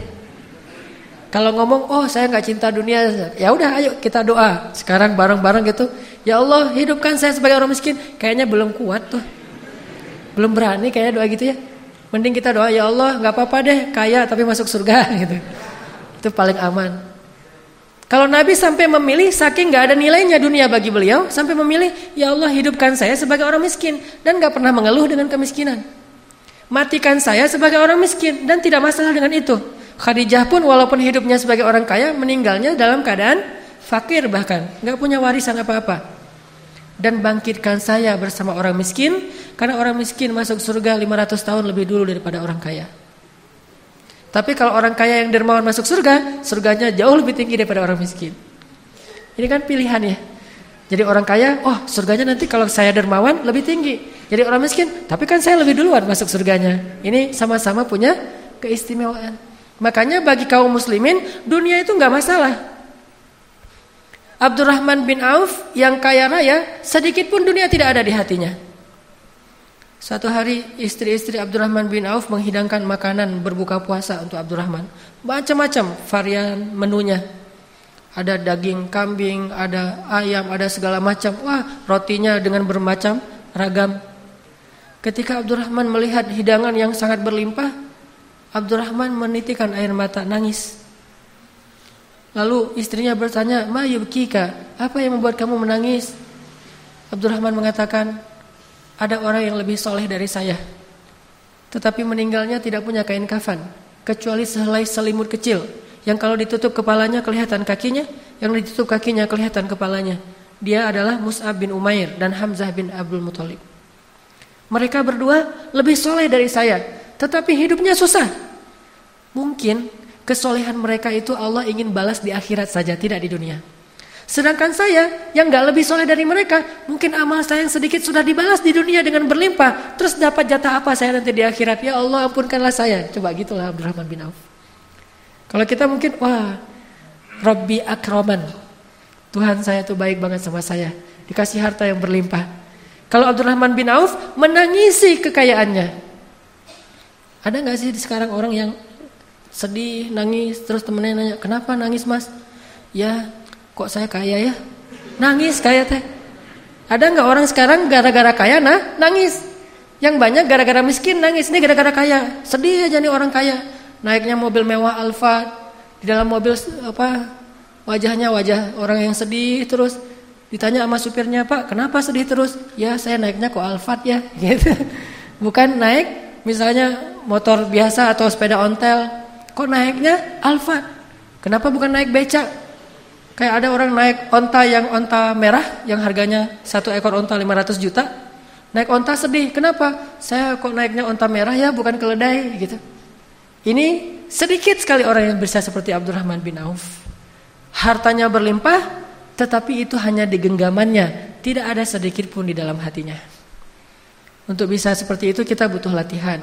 Kalau ngomong, oh saya nggak cinta dunia, ya udah ayo kita doa. Sekarang bareng-bareng gitu, ya Allah hidupkan saya sebagai orang miskin. Kayaknya belum kuat tuh, belum berani kayaknya doa gitu ya. Mending kita doa, ya Allah nggak apa-apa deh, kaya tapi masuk surga gitu. Itu paling aman. Kalau Nabi sampai memilih, saking nggak ada nilainya dunia bagi beliau, sampai memilih, ya Allah hidupkan saya sebagai orang miskin dan nggak pernah mengeluh dengan kemiskinan. Matikan saya sebagai orang miskin dan tidak masalah dengan itu. Khadijah pun walaupun hidupnya sebagai orang kaya meninggalnya dalam keadaan fakir bahkan nggak punya warisan apa-apa. Dan bangkitkan saya bersama orang miskin karena orang miskin masuk surga 500 tahun lebih dulu daripada orang kaya. Tapi kalau orang kaya yang dermawan masuk surga, surganya jauh lebih tinggi daripada orang miskin. Ini kan pilihan ya. Jadi orang kaya, oh surganya nanti kalau saya dermawan lebih tinggi. Jadi orang miskin, tapi kan saya lebih duluan masuk surganya. Ini sama-sama punya keistimewaan. Makanya bagi kaum muslimin, dunia itu nggak masalah. Abdurrahman bin Auf yang kaya raya, sedikit pun dunia tidak ada di hatinya. Suatu hari istri-istri Abdurrahman bin Auf menghidangkan makanan berbuka puasa untuk Abdurrahman. Macam-macam varian menunya. Ada daging kambing, ada ayam, ada segala macam. Wah, rotinya dengan bermacam ragam. Ketika Abdurrahman melihat hidangan yang sangat berlimpah, Abdurrahman menitikan air mata, nangis. Lalu istrinya bertanya, "Ma yubkika? Apa yang membuat kamu menangis?" Abdurrahman mengatakan, "Ada orang yang lebih soleh dari saya, tetapi meninggalnya tidak punya kain kafan, kecuali sehelai selimut kecil yang kalau ditutup kepalanya kelihatan kakinya, yang ditutup kakinya kelihatan kepalanya. Dia adalah Mus'ab bin Umair dan Hamzah bin Abdul Muthalib. Mereka berdua lebih soleh dari saya, tetapi hidupnya susah. Mungkin kesolehan mereka itu Allah ingin balas di akhirat saja, tidak di dunia. Sedangkan saya yang gak lebih soleh dari mereka, mungkin amal saya yang sedikit sudah dibalas di dunia dengan berlimpah. Terus dapat jatah apa saya nanti di akhirat? Ya Allah ampunkanlah saya. Coba gitulah Abdurrahman bin Auf. Kalau kita mungkin wah Robbi akroman. Tuhan saya tuh baik banget sama saya. Dikasih harta yang berlimpah. Kalau Abdurrahman bin Auf menangisi kekayaannya. Ada nggak sih sekarang orang yang sedih, nangis, terus temennya nanya, kenapa nangis mas? Ya, kok saya kaya ya? Nangis kayak teh. Ada nggak orang sekarang gara-gara kaya nah nangis? Yang banyak gara-gara miskin nangis, ini gara-gara kaya. Sedih aja nih orang kaya naiknya mobil mewah Alfa di dalam mobil apa wajahnya wajah orang yang sedih terus ditanya sama supirnya Pak kenapa sedih terus? Ya saya naiknya kok Alphard ya. Gitu. Bukan naik misalnya motor biasa atau sepeda ontel kok naiknya Alphard? Kenapa bukan naik becak? Kayak ada orang naik onta yang onta merah yang harganya satu ekor onta 500 juta naik onta sedih. Kenapa? Saya kok naiknya onta merah ya bukan keledai. Gitu ini sedikit sekali orang yang bisa seperti Abdurrahman bin Auf. Hartanya berlimpah, tetapi itu hanya di genggamannya, tidak ada sedikit pun di dalam hatinya. Untuk bisa seperti itu kita butuh latihan.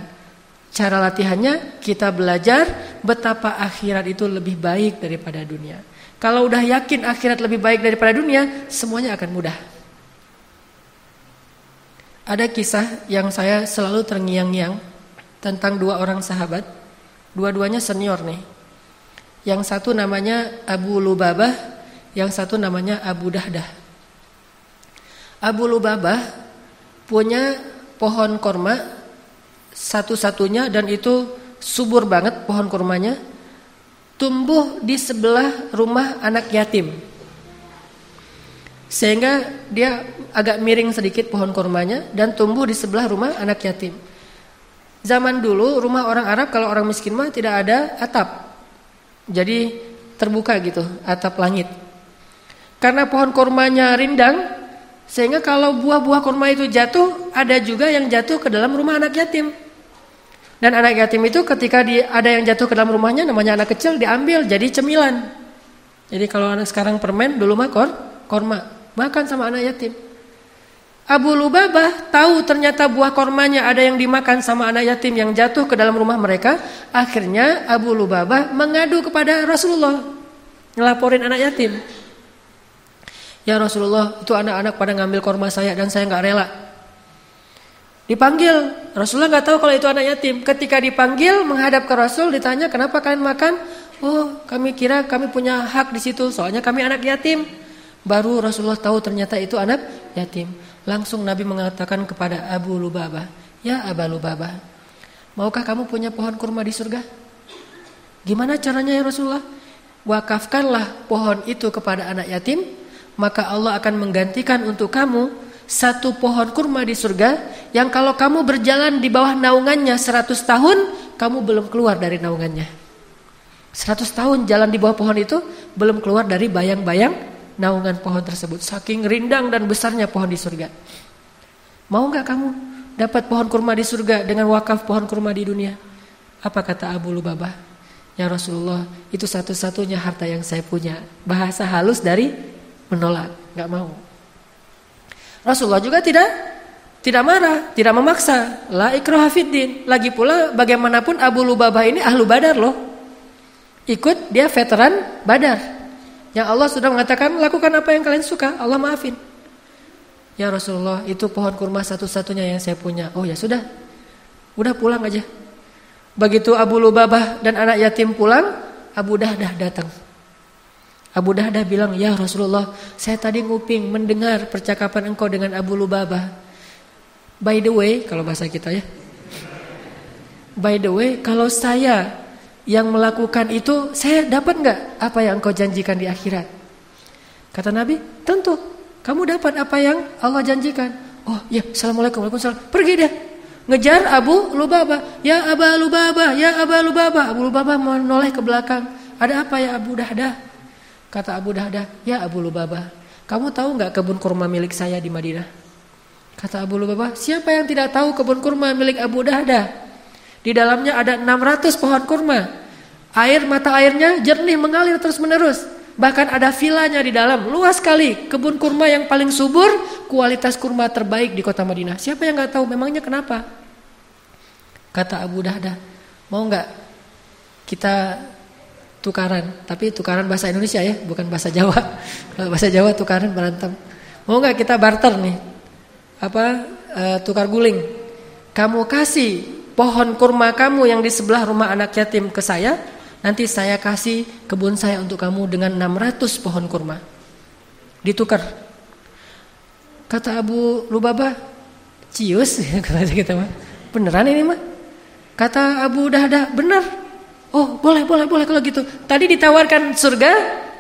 Cara latihannya kita belajar betapa akhirat itu lebih baik daripada dunia. Kalau udah yakin akhirat lebih baik daripada dunia, semuanya akan mudah. Ada kisah yang saya selalu terngiang-ngiang tentang dua orang sahabat Dua-duanya senior nih. Yang satu namanya Abu Lubabah, yang satu namanya Abu Dahdah. Abu Lubabah punya pohon korma satu-satunya dan itu subur banget pohon kormanya. Tumbuh di sebelah rumah anak yatim. Sehingga dia agak miring sedikit pohon kormanya dan tumbuh di sebelah rumah anak yatim. Zaman dulu rumah orang Arab kalau orang miskin mah tidak ada atap. Jadi terbuka gitu, atap langit. Karena pohon kormanya rindang, Sehingga kalau buah-buah kurma itu jatuh, ada juga yang jatuh ke dalam rumah anak yatim. Dan anak yatim itu ketika di, ada yang jatuh ke dalam rumahnya, namanya anak kecil, diambil jadi cemilan. Jadi kalau anak sekarang permen, dulu mah kor, korma. Makan sama anak yatim. Abu Lubabah tahu ternyata buah kormanya ada yang dimakan sama anak yatim yang jatuh ke dalam rumah mereka. Akhirnya Abu Lubabah mengadu kepada Rasulullah. Ngelaporin anak yatim. Ya Rasulullah, itu anak-anak pada ngambil korma saya dan saya nggak rela. Dipanggil, Rasulullah nggak tahu kalau itu anak yatim. Ketika dipanggil menghadap ke Rasul, ditanya kenapa kalian makan? Oh, kami kira kami punya hak di situ, soalnya kami anak yatim. Baru Rasulullah tahu ternyata itu anak yatim. Langsung Nabi mengatakan kepada Abu Lubabah, Ya Abu Lubabah, maukah kamu punya pohon kurma di surga? Gimana caranya ya Rasulullah? Wakafkanlah pohon itu kepada anak yatim maka Allah akan menggantikan untuk kamu satu pohon kurma di surga yang kalau kamu berjalan di bawah naungannya 100 tahun kamu belum keluar dari naungannya 100 tahun jalan di bawah pohon itu belum keluar dari bayang-bayang naungan pohon tersebut saking rindang dan besarnya pohon di surga mau nggak kamu dapat pohon kurma di surga dengan wakaf pohon kurma di dunia apa kata Abu Lubabah ya Rasulullah itu satu-satunya harta yang saya punya bahasa halus dari menolak, nggak mau. Rasulullah juga tidak tidak marah, tidak memaksa. La ikraha fiddin. Lagi pula bagaimanapun Abu Lubabah ini ahlu Badar loh. Ikut dia veteran Badar. Yang Allah sudah mengatakan lakukan apa yang kalian suka, Allah maafin. Ya Rasulullah, itu pohon kurma satu-satunya yang saya punya. Oh ya sudah. Udah pulang aja. Begitu Abu Lubabah dan anak yatim pulang, Abu Dahdah datang. Abu Dahdah bilang, "Ya Rasulullah, saya tadi nguping mendengar percakapan engkau dengan Abu Lubabah. By the way, kalau bahasa kita ya. By the way, kalau saya yang melakukan itu, saya dapat nggak apa yang engkau janjikan di akhirat?" Kata Nabi, "Tentu. Kamu dapat apa yang Allah janjikan." Oh, ya, Assalamualaikum Waalaikumsalam. Pergi deh. Ngejar Abu Lubabah. Ya Abu Lubabah, ya Abu Lubabah. Abu Lubabah menoleh ke belakang. Ada apa ya Abu Dahdah? Kata Abu Dahdah, ya Abu Lubabah, kamu tahu nggak kebun kurma milik saya di Madinah? Kata Abu Lubabah, siapa yang tidak tahu kebun kurma milik Abu Dahdah? Di dalamnya ada 600 pohon kurma. Air mata airnya jernih mengalir terus menerus. Bahkan ada vilanya di dalam, luas sekali. Kebun kurma yang paling subur, kualitas kurma terbaik di kota Madinah. Siapa yang nggak tahu? Memangnya kenapa? Kata Abu Dahdah, mau nggak kita tukaran, tapi tukaran bahasa Indonesia ya, bukan bahasa Jawa. Kalau bahasa Jawa tukaran berantem. Mau nggak kita barter nih? Apa e, tukar guling? Kamu kasih pohon kurma kamu yang di sebelah rumah anak yatim ke saya, nanti saya kasih kebun saya untuk kamu dengan 600 pohon kurma. Ditukar. Kata Abu Lubabah, cius kata kita mah. Beneran ini mah? Kata Abu Dahdah, benar. Oh boleh boleh boleh kalau gitu. Tadi ditawarkan surga,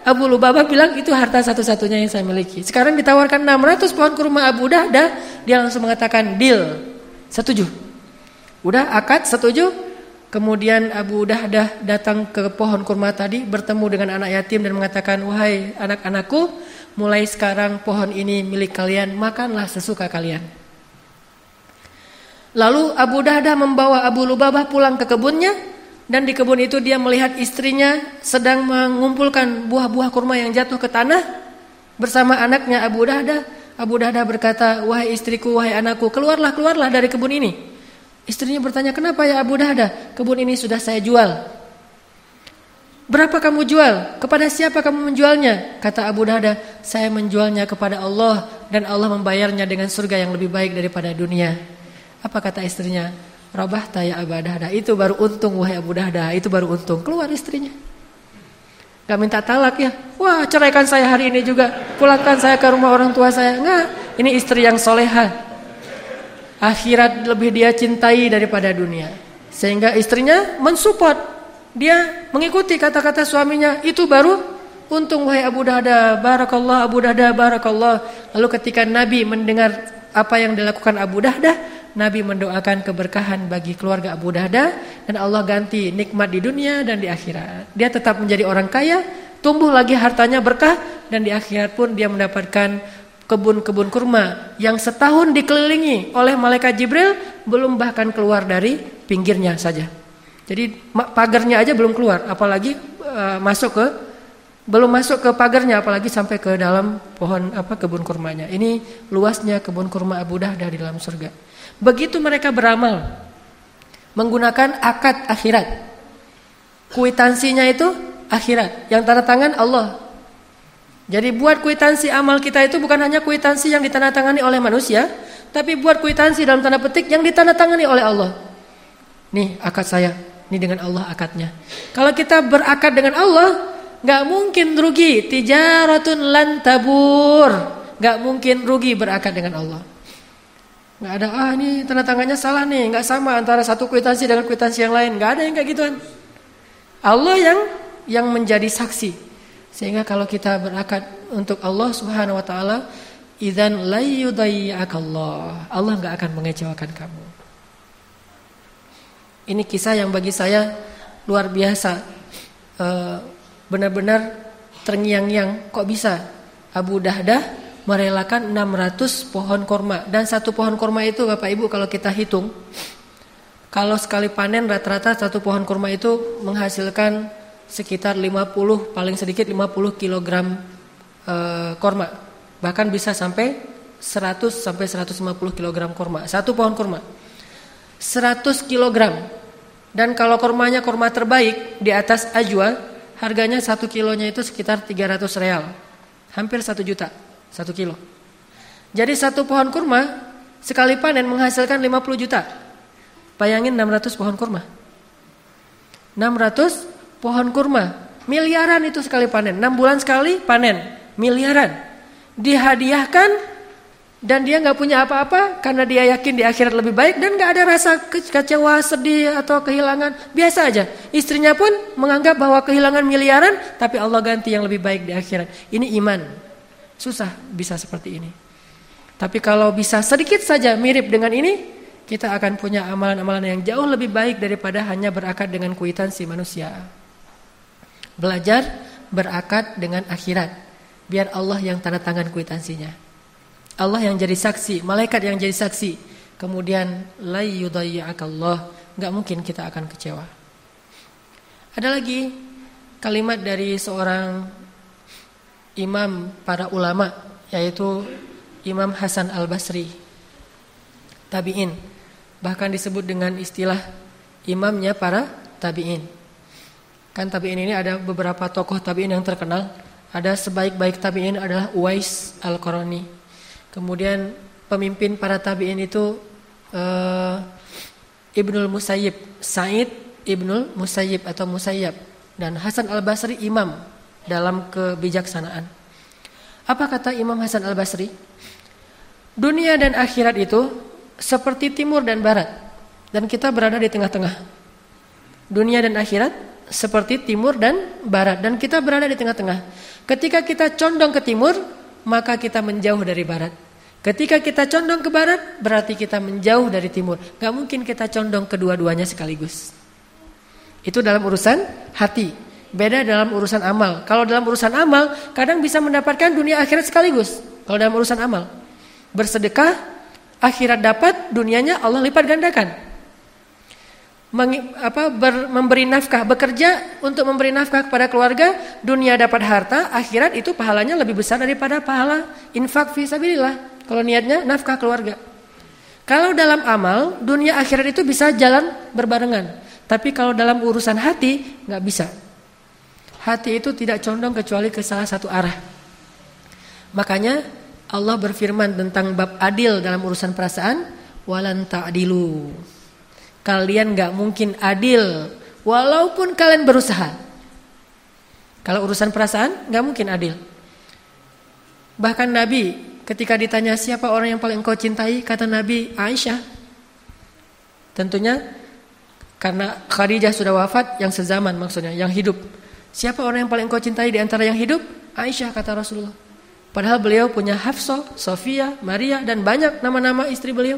Abu Lubabah bilang itu harta satu-satunya yang saya miliki. Sekarang ditawarkan 600 pohon kurma Abu Dahdah, dia langsung mengatakan deal, setuju. Udah akad setuju. Kemudian Abu Dahdah datang ke pohon kurma tadi bertemu dengan anak yatim dan mengatakan, "Wahai anak-anakku, mulai sekarang pohon ini milik kalian, makanlah sesuka kalian." Lalu Abu Dahdah membawa Abu Lubabah pulang ke kebunnya dan di kebun itu dia melihat istrinya sedang mengumpulkan buah-buah kurma yang jatuh ke tanah bersama anaknya Abu Dahdah. Abu Dahdah berkata, "Wahai istriku, wahai anakku, keluarlah, keluarlah dari kebun ini." Istrinya bertanya, "Kenapa ya Abu Dahdah? Kebun ini sudah saya jual." "Berapa kamu jual? Kepada siapa kamu menjualnya?" Kata Abu Dahdah, "Saya menjualnya kepada Allah dan Allah membayarnya dengan surga yang lebih baik daripada dunia." Apa kata istrinya? Rabah taya Abu Dahda itu baru untung wahai Abu Dahda itu baru untung keluar istrinya. Gak minta talak ya. Wah ceraikan saya hari ini juga. Pulangkan saya ke rumah orang tua saya. Enggak. Ini istri yang soleha. Akhirat lebih dia cintai daripada dunia. Sehingga istrinya mensupport. Dia mengikuti kata-kata suaminya. Itu baru untung wahai Abu Dahda. Barakallah Abu Dahda barakallah. Lalu ketika Nabi mendengar apa yang dilakukan Abu Dahda. Nabi mendoakan keberkahan bagi keluarga Abu Dahda dan Allah ganti nikmat di dunia dan di akhirat. Dia tetap menjadi orang kaya, tumbuh lagi hartanya berkah dan di akhirat pun dia mendapatkan kebun-kebun kurma yang setahun dikelilingi oleh malaikat Jibril belum bahkan keluar dari pinggirnya saja. Jadi pagarnya aja belum keluar, apalagi uh, masuk ke belum masuk ke pagarnya apalagi sampai ke dalam pohon apa kebun kurmanya. Ini luasnya kebun kurma Abu Dahdah di dalam surga. Begitu mereka beramal menggunakan akad akhirat. Kuitansinya itu akhirat, yang tanda tangan Allah jadi buat kuitansi amal kita itu bukan hanya kuitansi yang ditandatangani oleh manusia, tapi buat kuitansi dalam tanda petik yang ditandatangani oleh Allah. Nih akad saya, ini dengan Allah akadnya. Kalau kita berakad dengan Allah, nggak mungkin rugi. Tijaratun lan tabur, nggak mungkin rugi berakad dengan Allah. Nggak ada ah ini tanda tangannya salah nih, nggak sama antara satu kuitansi dengan kuitansi yang lain, nggak ada yang kayak gituan. Allah yang yang menjadi saksi. Sehingga kalau kita berakad untuk Allah Subhanahu wa taala, idzan la Allah. Allah nggak akan mengecewakan kamu. Ini kisah yang bagi saya luar biasa. Eh, benar-benar terngiang-ngiang kok bisa Abu Dahdah merelakan 600 pohon korma dan satu pohon korma itu Bapak Ibu kalau kita hitung kalau sekali panen rata-rata satu pohon kurma itu menghasilkan sekitar 50 paling sedikit 50 kg e, korma. Bahkan bisa sampai 100 sampai 150 kg korma. Satu pohon korma. 100 kg. Dan kalau kormanya korma terbaik di atas ajwa, harganya satu kilonya itu sekitar 300 real. Hampir satu juta satu kilo. Jadi satu pohon kurma sekali panen menghasilkan 50 juta. Bayangin 600 pohon kurma. 600 pohon kurma. Miliaran itu sekali panen. Enam bulan sekali panen. Miliaran. Dihadiahkan dan dia nggak punya apa-apa karena dia yakin di akhirat lebih baik dan nggak ada rasa kecewa, sedih atau kehilangan. Biasa aja. Istrinya pun menganggap bahwa kehilangan miliaran tapi Allah ganti yang lebih baik di akhirat. Ini iman. Susah bisa seperti ini. Tapi kalau bisa sedikit saja mirip dengan ini, kita akan punya amalan-amalan yang jauh lebih baik daripada hanya berakar dengan kuitansi manusia. Belajar berakad dengan akhirat. Biar Allah yang tanda tangan kuitansinya. Allah yang jadi saksi, malaikat yang jadi saksi. Kemudian la Allah, nggak mungkin kita akan kecewa. Ada lagi kalimat dari seorang imam para ulama yaitu Imam Hasan Al-Basri. Tabi'in. Bahkan disebut dengan istilah imamnya para tabi'in. Kan tabi'in ini ada beberapa tokoh tabi'in yang terkenal. Ada sebaik-baik tabi'in adalah Uwais Al-Qarani. Kemudian pemimpin para tabi'in itu uh, Ibnul Musayyib, Said Ibnul Musayyib atau Musayyab dan Hasan Al-Basri imam dalam kebijaksanaan. Apa kata Imam Hasan Al-Basri? Dunia dan akhirat itu seperti timur dan barat dan kita berada di tengah-tengah. Dunia dan akhirat seperti timur dan barat dan kita berada di tengah-tengah. Ketika kita condong ke timur, maka kita menjauh dari barat. Ketika kita condong ke barat, berarti kita menjauh dari timur. Gak mungkin kita condong kedua-duanya sekaligus. Itu dalam urusan hati. Beda dalam urusan amal. Kalau dalam urusan amal, kadang bisa mendapatkan dunia akhirat sekaligus. Kalau dalam urusan amal. Bersedekah, akhirat dapat, dunianya Allah lipat gandakan meng, apa, ber, memberi nafkah, bekerja untuk memberi nafkah kepada keluarga, dunia dapat harta, akhirat itu pahalanya lebih besar daripada pahala infak fisabilillah. Kalau niatnya nafkah keluarga. Kalau dalam amal, dunia akhirat itu bisa jalan berbarengan. Tapi kalau dalam urusan hati, nggak bisa. Hati itu tidak condong kecuali ke salah satu arah. Makanya Allah berfirman tentang bab adil dalam urusan perasaan, walan ta'dilu. Kalian gak mungkin adil walaupun kalian berusaha. Kalau urusan perasaan gak mungkin adil. Bahkan Nabi ketika ditanya siapa orang yang paling engkau cintai, kata Nabi Aisyah. Tentunya karena Khadijah sudah wafat yang sezaman maksudnya, yang hidup. Siapa orang yang paling engkau cintai di antara yang hidup? Aisyah kata Rasulullah. Padahal beliau punya Hafsah, Sofia, Maria dan banyak nama-nama istri beliau.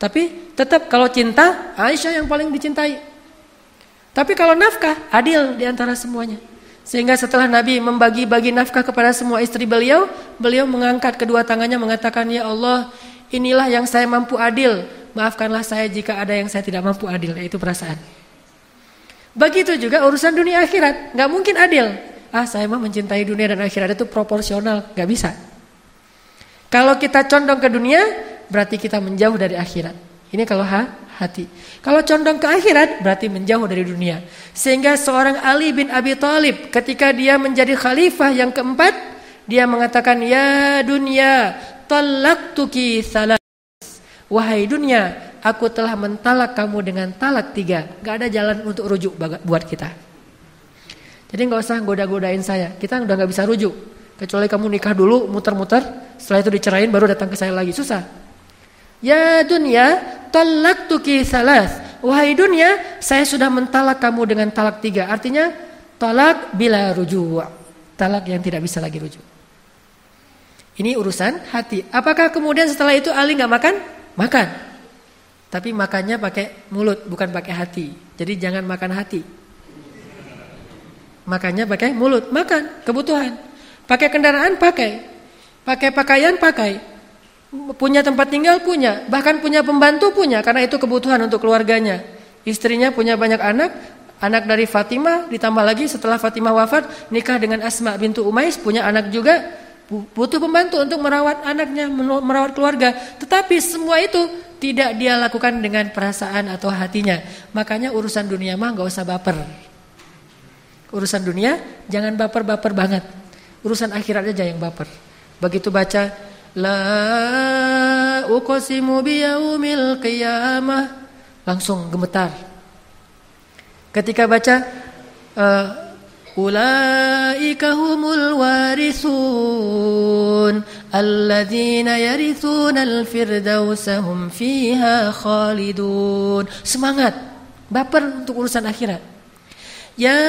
Tapi tetap kalau cinta Aisyah yang paling dicintai. Tapi kalau nafkah adil di antara semuanya. Sehingga setelah Nabi membagi-bagi nafkah kepada semua istri beliau, beliau mengangkat kedua tangannya mengatakan, "Ya Allah, inilah yang saya mampu adil. Maafkanlah saya jika ada yang saya tidak mampu adil." Itu perasaan. Begitu juga urusan dunia akhirat, nggak mungkin adil. Ah, saya mah mencintai dunia dan akhirat itu proporsional, nggak bisa. Kalau kita condong ke dunia, berarti kita menjauh dari akhirat. Ini kalau ha, hati. Kalau condong ke akhirat berarti menjauh dari dunia. Sehingga seorang Ali bin Abi Thalib ketika dia menjadi khalifah yang keempat, dia mengatakan, "Ya dunia, talaqtuki salas." Wahai dunia, aku telah mentalak kamu dengan talak tiga. Gak ada jalan untuk rujuk buat kita. Jadi nggak usah goda-godain saya. Kita udah nggak bisa rujuk. Kecuali kamu nikah dulu, muter-muter, setelah itu dicerain baru datang ke saya lagi. Susah. Ya dunia, tuki salas. Wahai dunia, saya sudah mentalak kamu dengan talak tiga. Artinya, talak bila rujuk. Talak yang tidak bisa lagi rujuk. Ini urusan hati. Apakah kemudian setelah itu Ali nggak makan? Makan. Tapi makannya pakai mulut, bukan pakai hati. Jadi jangan makan hati. Makannya pakai mulut, makan kebutuhan. Pakai kendaraan pakai. Pakai pakaian pakai. Punya tempat tinggal punya, bahkan punya pembantu punya karena itu kebutuhan untuk keluarganya. Istrinya punya banyak anak, anak dari Fatimah ditambah lagi setelah Fatimah wafat nikah dengan Asma bintu Umais punya anak juga butuh pembantu untuk merawat anaknya, merawat keluarga. Tetapi semua itu tidak dia lakukan dengan perasaan atau hatinya. Makanya urusan dunia mah nggak usah baper. Urusan dunia jangan baper-baper banget. Urusan akhirat aja yang baper. Begitu baca La uqsimu biyaumil qiyamah langsung gemetar. Ketika baca uh, Ulaika humul warisun alladzina yarithuna al-firdausa hum fiha khalidun. Semangat, baper untuk urusan akhirat. Ya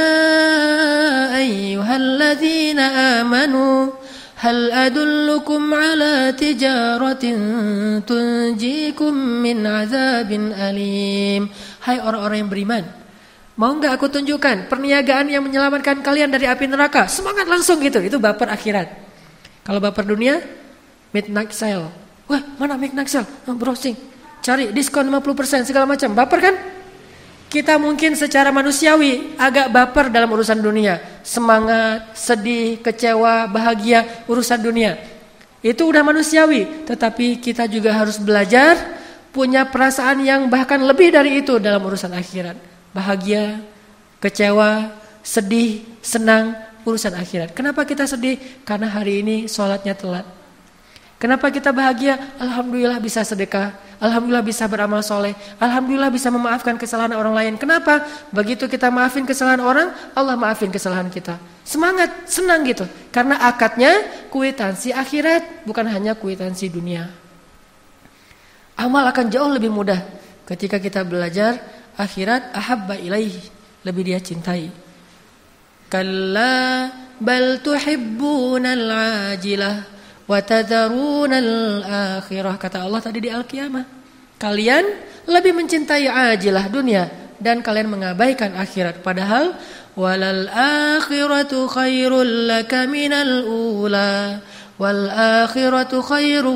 ayyuhalladzina amanu هل أدلكم على تجارة تنجيكم من عذاب أليم Hai orang-orang yang beriman Mau nggak aku tunjukkan perniagaan yang menyelamatkan kalian dari api neraka Semangat langsung gitu, itu baper akhirat Kalau baper dunia Midnight sale Wah mana midnight sale? Oh, browsing Cari diskon 50% segala macam Baper kan? Kita mungkin secara manusiawi agak baper dalam urusan dunia. Semangat, sedih, kecewa, bahagia, urusan dunia. Itu udah manusiawi. Tetapi kita juga harus belajar punya perasaan yang bahkan lebih dari itu dalam urusan akhirat. Bahagia, kecewa, sedih, senang, urusan akhirat. Kenapa kita sedih? Karena hari ini sholatnya telat. Kenapa kita bahagia? Alhamdulillah bisa sedekah. Alhamdulillah bisa beramal soleh. Alhamdulillah bisa memaafkan kesalahan orang lain. Kenapa? Begitu kita maafin kesalahan orang, Allah maafin kesalahan kita. Semangat, senang gitu. Karena akadnya kuitansi akhirat, bukan hanya kuitansi dunia. Amal akan jauh lebih mudah ketika kita belajar akhirat ahabba ilaih, lebih dia cintai. Kalla bal tuhibbunal ajilah Watadharunal akhirah kata Allah tadi di Al-Qiyamah. Kalian lebih mencintai ajilah dunia dan kalian mengabaikan akhirat padahal walal akhiratu khairul laka minal ula wal akhiratu khairu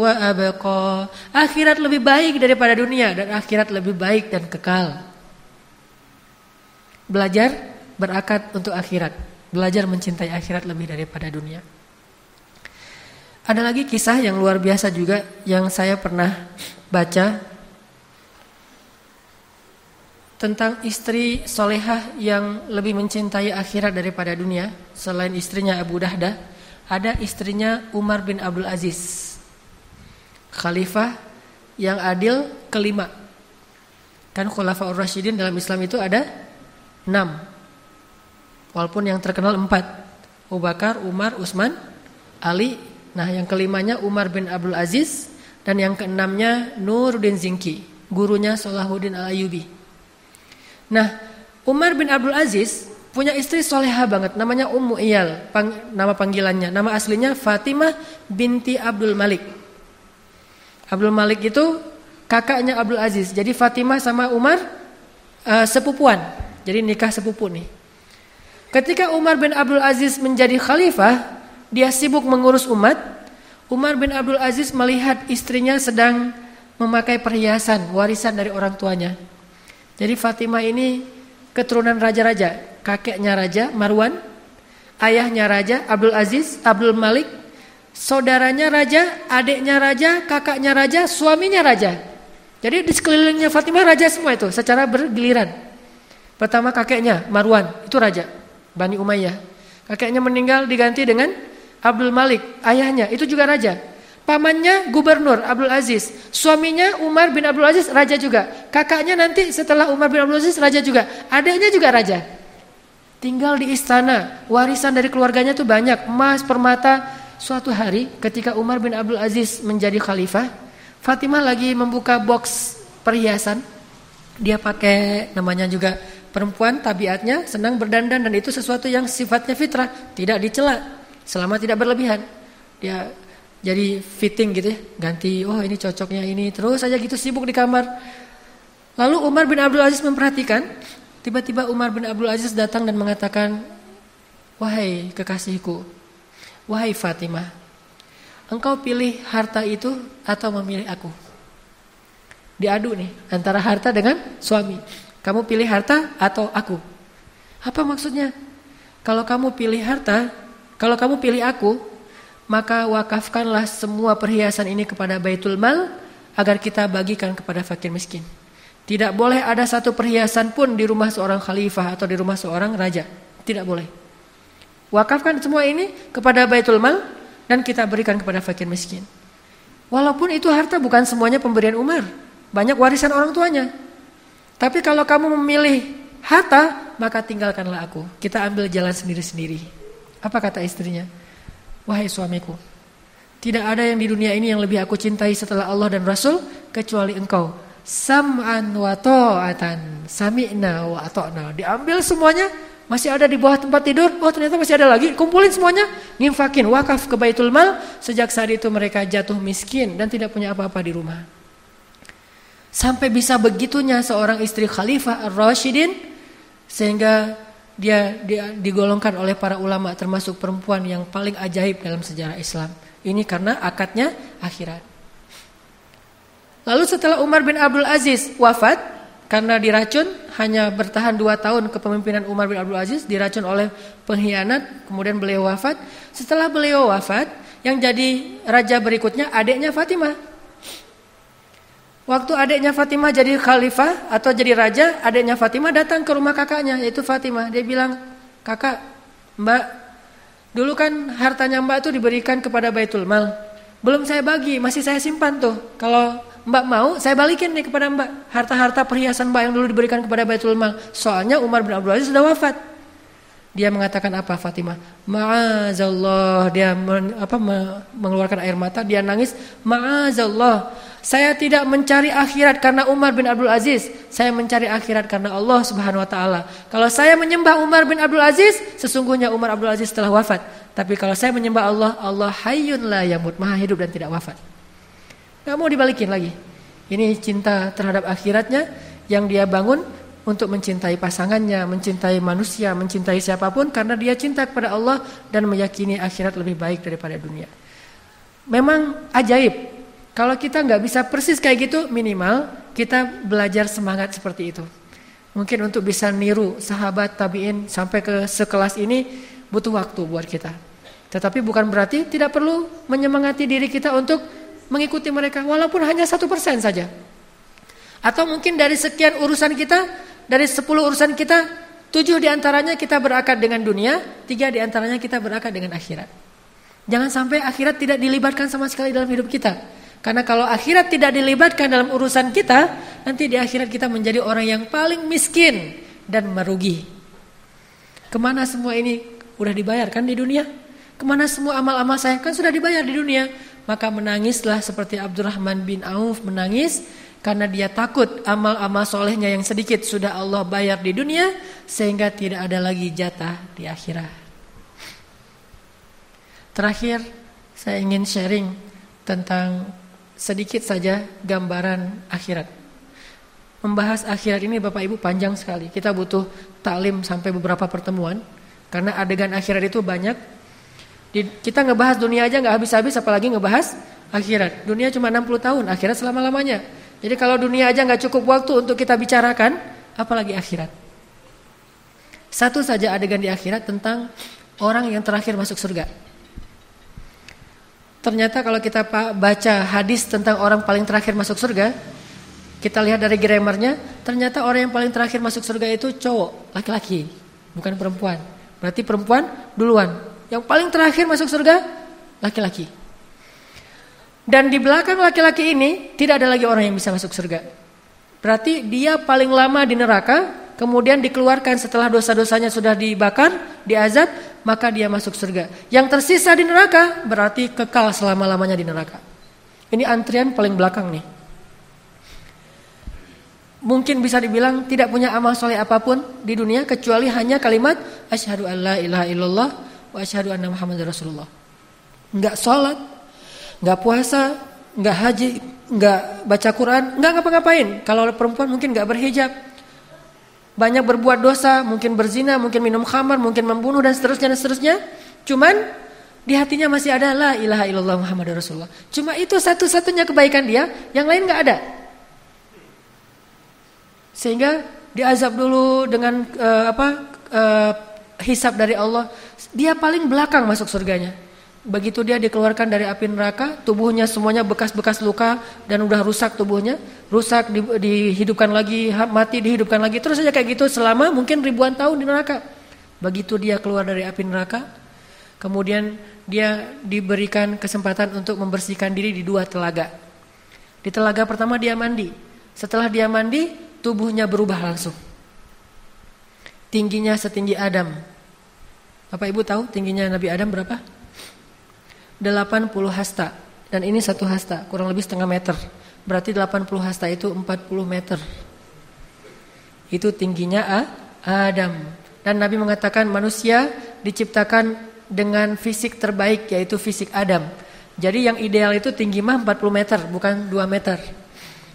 wa abqa. Akhirat lebih baik daripada dunia dan akhirat lebih baik dan kekal. Belajar berakad untuk akhirat. Belajar mencintai akhirat lebih daripada dunia. Ada lagi kisah yang luar biasa juga yang saya pernah baca tentang istri solehah yang lebih mencintai akhirat daripada dunia. Selain istrinya Abu Dahda ada istrinya Umar bin Abdul Aziz khalifah yang adil kelima. Kan Khulafaur Rasyidin dalam Islam itu ada enam walaupun yang terkenal empat. Abu Bakar, Umar, Utsman, Ali, Nah yang kelimanya Umar bin Abdul Aziz dan yang keenamnya Nuruddin Zinki, gurunya Salahuddin Al-Ayubi. Nah Umar bin Abdul Aziz punya istri soleha banget, namanya Ummu Iyal, pang, nama panggilannya. Nama aslinya Fatimah binti Abdul Malik. Abdul Malik itu kakaknya Abdul Aziz. Jadi Fatimah sama Umar uh, sepupuan. Jadi nikah sepupu nih. Ketika Umar bin Abdul Aziz menjadi khalifah, dia sibuk mengurus umat. Umar bin Abdul Aziz melihat istrinya sedang memakai perhiasan warisan dari orang tuanya. Jadi Fatimah ini keturunan raja-raja, kakeknya raja Marwan, ayahnya raja Abdul Aziz, Abdul Malik, saudaranya raja, adiknya raja, kakaknya raja, suaminya raja. Jadi di sekelilingnya Fatimah raja semua itu secara bergiliran. Pertama kakeknya Marwan, itu raja. Bani Umayyah. Kakeknya meninggal diganti dengan Abdul Malik, ayahnya itu juga raja. Pamannya gubernur Abdul Aziz, suaminya Umar bin Abdul Aziz raja juga. Kakaknya nanti setelah Umar bin Abdul Aziz raja juga. Adiknya juga raja. Tinggal di istana, warisan dari keluarganya tuh banyak, emas, permata. Suatu hari ketika Umar bin Abdul Aziz menjadi khalifah, Fatimah lagi membuka box perhiasan. Dia pakai namanya juga Perempuan tabiatnya senang berdandan dan itu sesuatu yang sifatnya fitrah, tidak dicela selama tidak berlebihan. Dia jadi fitting gitu ya, ganti oh ini cocoknya ini, terus saja gitu sibuk di kamar. Lalu Umar bin Abdul Aziz memperhatikan, tiba-tiba Umar bin Abdul Aziz datang dan mengatakan, "Wahai kekasihku, wahai Fatimah, engkau pilih harta itu atau memilih aku?" Diadu nih antara harta dengan suami. Kamu pilih harta atau aku? Apa maksudnya? Kalau kamu pilih harta, kalau kamu pilih aku, maka wakafkanlah semua perhiasan ini kepada Baitul Mal agar kita bagikan kepada fakir miskin. Tidak boleh ada satu perhiasan pun di rumah seorang khalifah atau di rumah seorang raja. Tidak boleh. Wakafkan semua ini kepada Baitul Mal dan kita berikan kepada fakir miskin. Walaupun itu harta bukan semuanya pemberian Umar. Banyak warisan orang tuanya. Tapi kalau kamu memilih harta, maka tinggalkanlah aku. Kita ambil jalan sendiri-sendiri. Apa kata istrinya? Wahai suamiku, tidak ada yang di dunia ini yang lebih aku cintai setelah Allah dan Rasul kecuali engkau. Sam'an wa ta'atan, sami'na wa ata'na. Diambil semuanya, masih ada di bawah tempat tidur. Oh ternyata masih ada lagi. Kumpulin semuanya, nginfakin wakaf ke Baitul Mal. Sejak saat itu mereka jatuh miskin dan tidak punya apa-apa di rumah. Sampai bisa begitunya seorang istri khalifah Ar-Rashidin sehingga dia, dia digolongkan oleh para ulama termasuk perempuan yang paling ajaib dalam sejarah Islam. Ini karena akadnya akhirat. Lalu setelah Umar bin Abdul Aziz wafat karena diracun hanya bertahan dua tahun kepemimpinan Umar bin Abdul Aziz diracun oleh pengkhianat kemudian beliau wafat. Setelah beliau wafat yang jadi raja berikutnya adiknya Fatimah Waktu adiknya Fatimah jadi khalifah atau jadi raja, adiknya Fatimah datang ke rumah kakaknya yaitu Fatimah. Dia bilang, "Kakak, Mbak, dulu kan hartanya Mbak itu diberikan kepada Baitul Mal. Belum saya bagi, masih saya simpan tuh. Kalau Mbak mau, saya balikin nih kepada Mbak harta-harta perhiasan Mbak yang dulu diberikan kepada Baitul Mal. Soalnya Umar bin Abdul Aziz sudah wafat." Dia mengatakan apa Fatimah? Ma'azallah. Dia men, apa mengeluarkan air mata, dia nangis, "Ma'azallah." Saya tidak mencari akhirat karena Umar bin Abdul Aziz. Saya mencari akhirat karena Allah Subhanahu wa taala. Kalau saya menyembah Umar bin Abdul Aziz, sesungguhnya Umar Abdul Aziz telah wafat. Tapi kalau saya menyembah Allah, Allah hayyun la yamut, maha hidup dan tidak wafat. Gak mau dibalikin lagi. Ini cinta terhadap akhiratnya yang dia bangun untuk mencintai pasangannya, mencintai manusia, mencintai siapa pun karena dia cinta kepada Allah dan meyakini akhirat lebih baik daripada dunia. Memang ajaib kalau kita nggak bisa persis kayak gitu, minimal kita belajar semangat seperti itu. Mungkin untuk bisa niru sahabat tabiin sampai ke sekelas ini butuh waktu buat kita. Tetapi bukan berarti tidak perlu menyemangati diri kita untuk mengikuti mereka, walaupun hanya satu persen saja. Atau mungkin dari sekian urusan kita, dari sepuluh urusan kita, tujuh di antaranya kita berakar dengan dunia, tiga di antaranya kita berakar dengan akhirat. Jangan sampai akhirat tidak dilibatkan sama sekali dalam hidup kita. Karena kalau akhirat tidak dilibatkan dalam urusan kita, nanti di akhirat kita menjadi orang yang paling miskin dan merugi. Ke mana semua ini udah dibayarkan di dunia? Ke mana semua amal-amal saya kan sudah dibayar di dunia? Maka menangislah seperti Abdurrahman bin Auf menangis karena dia takut amal-amal solehnya yang sedikit sudah Allah bayar di dunia sehingga tidak ada lagi jatah di akhirat. Terakhir saya ingin sharing tentang sedikit saja gambaran akhirat. Membahas akhirat ini Bapak Ibu panjang sekali. Kita butuh taklim sampai beberapa pertemuan. Karena adegan akhirat itu banyak. kita ngebahas dunia aja nggak habis-habis apalagi ngebahas akhirat. Dunia cuma 60 tahun, akhirat selama-lamanya. Jadi kalau dunia aja nggak cukup waktu untuk kita bicarakan, apalagi akhirat. Satu saja adegan di akhirat tentang orang yang terakhir masuk surga. Ternyata kalau kita baca hadis tentang orang paling terakhir masuk surga, kita lihat dari grammarnya, ternyata orang yang paling terakhir masuk surga itu cowok, laki-laki, bukan perempuan. Berarti perempuan duluan. Yang paling terakhir masuk surga laki-laki. Dan di belakang laki-laki ini tidak ada lagi orang yang bisa masuk surga. Berarti dia paling lama di neraka kemudian dikeluarkan setelah dosa-dosanya sudah dibakar, diazab, maka dia masuk surga. Yang tersisa di neraka berarti kekal selama-lamanya di neraka. Ini antrian paling belakang nih. Mungkin bisa dibilang tidak punya amal soleh apa pun di dunia kecuali hanya kalimat asyhadu alla ilaha illallah wa asyhadu anna muhammadar rasulullah. Enggak sholat, enggak puasa, enggak haji, enggak baca Quran, enggak ngapa-ngapain. Kalau perempuan mungkin enggak berhijab, banyak berbuat dosa, mungkin berzina, mungkin minum khamar, mungkin membunuh dan seterusnya dan seterusnya. Cuman di hatinya masih ada la ilaha illallah Muhammad Rasulullah. Cuma itu satu-satunya kebaikan dia, yang lain nggak ada. Sehingga diazab dulu dengan uh, apa uh, hisab dari Allah. Dia paling belakang masuk surganya. Begitu dia dikeluarkan dari api neraka, tubuhnya semuanya bekas-bekas luka dan udah rusak tubuhnya, rusak di, dihidupkan lagi, mati dihidupkan lagi, terus saja kayak gitu selama mungkin ribuan tahun di neraka. Begitu dia keluar dari api neraka, kemudian dia diberikan kesempatan untuk membersihkan diri di dua telaga. Di telaga pertama dia mandi. Setelah dia mandi, tubuhnya berubah langsung. Tingginya setinggi Adam. Bapak Ibu tahu tingginya Nabi Adam berapa? 80 hasta dan ini satu hasta kurang lebih setengah meter. Berarti 80 hasta itu 40 meter. Itu tingginya A, Adam. Dan Nabi mengatakan manusia diciptakan dengan fisik terbaik yaitu fisik Adam. Jadi yang ideal itu tinggi mah 40 meter bukan 2 meter.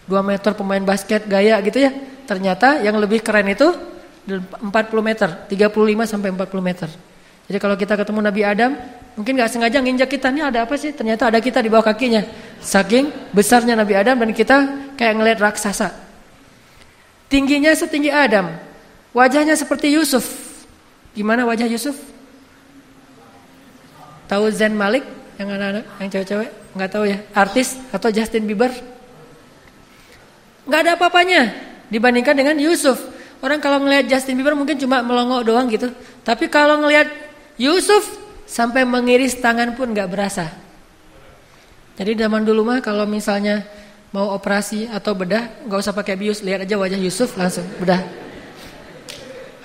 2 meter pemain basket gaya gitu ya. Ternyata yang lebih keren itu 40 meter, 35 sampai 40 meter. Jadi kalau kita ketemu Nabi Adam, Mungkin nggak sengaja nginjak kita ini ada apa sih? Ternyata ada kita di bawah kakinya. Saking besarnya Nabi Adam dan kita kayak ngeliat raksasa. Tingginya setinggi Adam. Wajahnya seperti Yusuf. Gimana wajah Yusuf? Tahu Zen Malik yang anak-anak, yang cewek-cewek? Nggak tahu ya. Artis atau Justin Bieber? Nggak ada apa-apanya dibandingkan dengan Yusuf. Orang kalau ngelihat Justin Bieber mungkin cuma melongo doang gitu. Tapi kalau ngelihat Yusuf Sampai mengiris tangan pun gak berasa. Jadi zaman dulu mah kalau misalnya mau operasi atau bedah, gak usah pakai bius, lihat aja wajah Yusuf langsung bedah.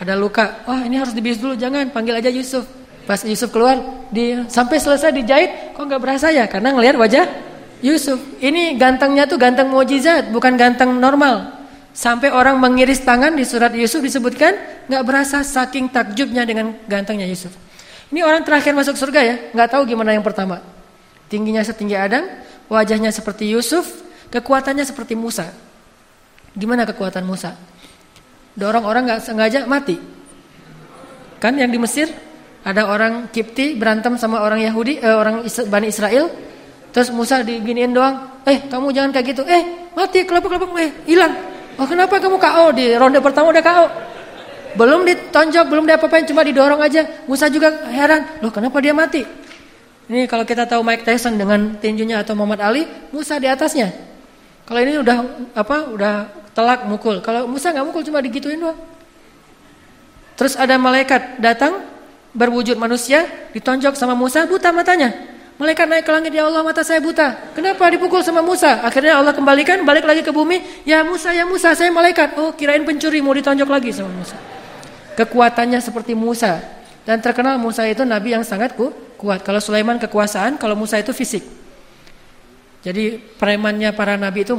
Ada luka, wah ini harus dibius dulu, jangan panggil aja Yusuf. Pas Yusuf keluar, di sampai selesai dijahit, kok gak berasa ya? Karena ngelihat wajah Yusuf. Ini gantengnya tuh ganteng mujizat, bukan ganteng normal. Sampai orang mengiris tangan di surat Yusuf disebutkan nggak berasa saking takjubnya dengan gantengnya Yusuf. Ini orang terakhir masuk surga ya, nggak tahu gimana yang pertama. Tingginya setinggi Adam, wajahnya seperti Yusuf, kekuatannya seperti Musa. Gimana kekuatan Musa? Dorong orang nggak sengaja mati. Kan yang di Mesir ada orang Kipti berantem sama orang Yahudi, eh, orang Bani Israel. Terus Musa diginiin doang, eh kamu jangan kayak gitu, eh mati kelompok-kelompok, eh hilang. Oh kenapa kamu KO di ronde pertama udah KO? Belum ditonjok, belum diapa-apain, cuma didorong aja. Musa juga heran, loh kenapa dia mati? Ini kalau kita tahu Mike Tyson dengan tinjunya atau Muhammad Ali, Musa di atasnya. Kalau ini udah apa? Udah telak mukul. Kalau Musa nggak mukul cuma digituin doang. Terus ada malaikat datang berwujud manusia, ditonjok sama Musa, buta matanya. Malaikat naik ke langit, ya Allah mata saya buta. Kenapa dipukul sama Musa? Akhirnya Allah kembalikan, balik lagi ke bumi. Ya Musa, ya Musa, saya malaikat. Oh kirain pencuri, mau ditonjok lagi sama Musa. Kekuatannya seperti Musa. Dan terkenal Musa itu nabi yang sangat kuat. Kalau Sulaiman kekuasaan, kalau Musa itu fisik. Jadi premannya para nabi itu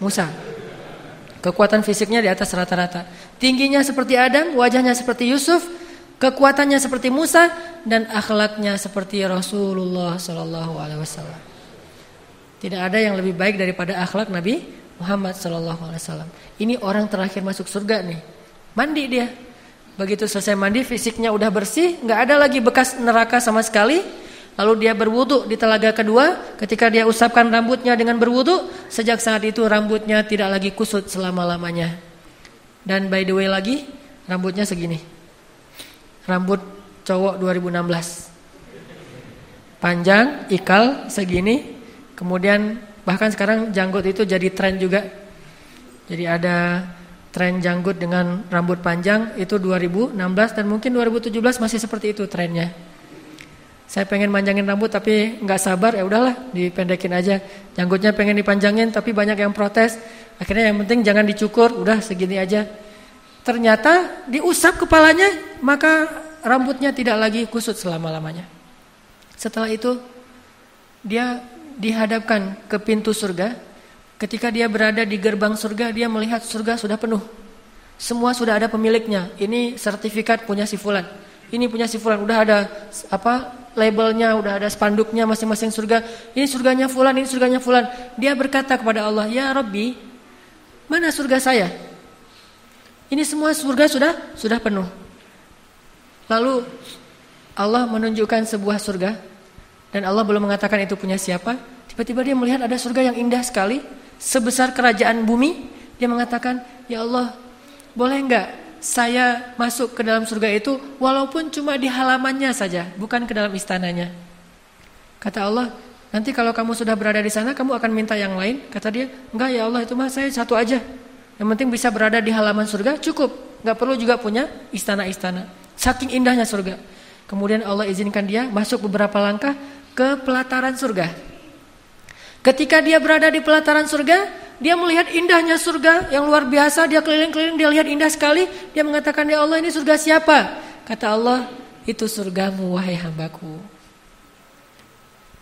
Musa. Kekuatan fisiknya di atas rata-rata. Tingginya seperti Adam, wajahnya seperti Yusuf, kekuatannya seperti Musa dan akhlaknya seperti Rasulullah Sallallahu Alaihi Wasallam. Tidak ada yang lebih baik daripada akhlak Nabi Muhammad Sallallahu Alaihi Wasallam. Ini orang terakhir masuk surga nih. Mandi dia, Begitu selesai mandi fisiknya udah bersih, nggak ada lagi bekas neraka sama sekali. Lalu dia berwudu di telaga kedua, ketika dia usapkan rambutnya dengan berwudu, sejak saat itu rambutnya tidak lagi kusut selama-lamanya. Dan by the way lagi, rambutnya segini. Rambut cowok 2016. Panjang, ikal segini, kemudian bahkan sekarang janggut itu jadi tren juga. Jadi ada tren janggut dengan rambut panjang itu 2016 dan mungkin 2017 masih seperti itu trennya. Saya pengen manjangin rambut tapi nggak sabar ya udahlah dipendekin aja. Janggutnya pengen dipanjangin tapi banyak yang protes. Akhirnya yang penting jangan dicukur, udah segini aja. Ternyata diusap kepalanya maka rambutnya tidak lagi kusut selama-lamanya. Setelah itu dia dihadapkan ke pintu surga Ketika dia berada di gerbang surga, dia melihat surga sudah penuh. Semua sudah ada pemiliknya. Ini sertifikat punya si fulan. Ini punya si fulan. Udah ada apa labelnya, udah ada spanduknya masing-masing surga. Ini surganya fulan, ini surganya fulan. Dia berkata kepada Allah, "Ya Rabbi, mana surga saya?" Ini semua surga sudah sudah penuh. Lalu Allah menunjukkan sebuah surga dan Allah belum mengatakan itu punya siapa. Tiba-tiba dia melihat ada surga yang indah sekali sebesar kerajaan bumi, dia mengatakan, "Ya Allah, boleh enggak saya masuk ke dalam surga itu walaupun cuma di halamannya saja, bukan ke dalam istananya?" Kata Allah, "Nanti kalau kamu sudah berada di sana, kamu akan minta yang lain." Kata dia, "Enggak ya Allah, itu mah saya satu aja. Yang penting bisa berada di halaman surga cukup, enggak perlu juga punya istana-istana." Saking indahnya surga. Kemudian Allah izinkan dia masuk beberapa langkah ke pelataran surga. Ketika dia berada di pelataran surga, dia melihat indahnya surga yang luar biasa, dia keliling-keliling, dia lihat indah sekali, dia mengatakan, "Ya Allah, ini surga siapa?" Kata Allah, "Itu surgamu wahai hambaku."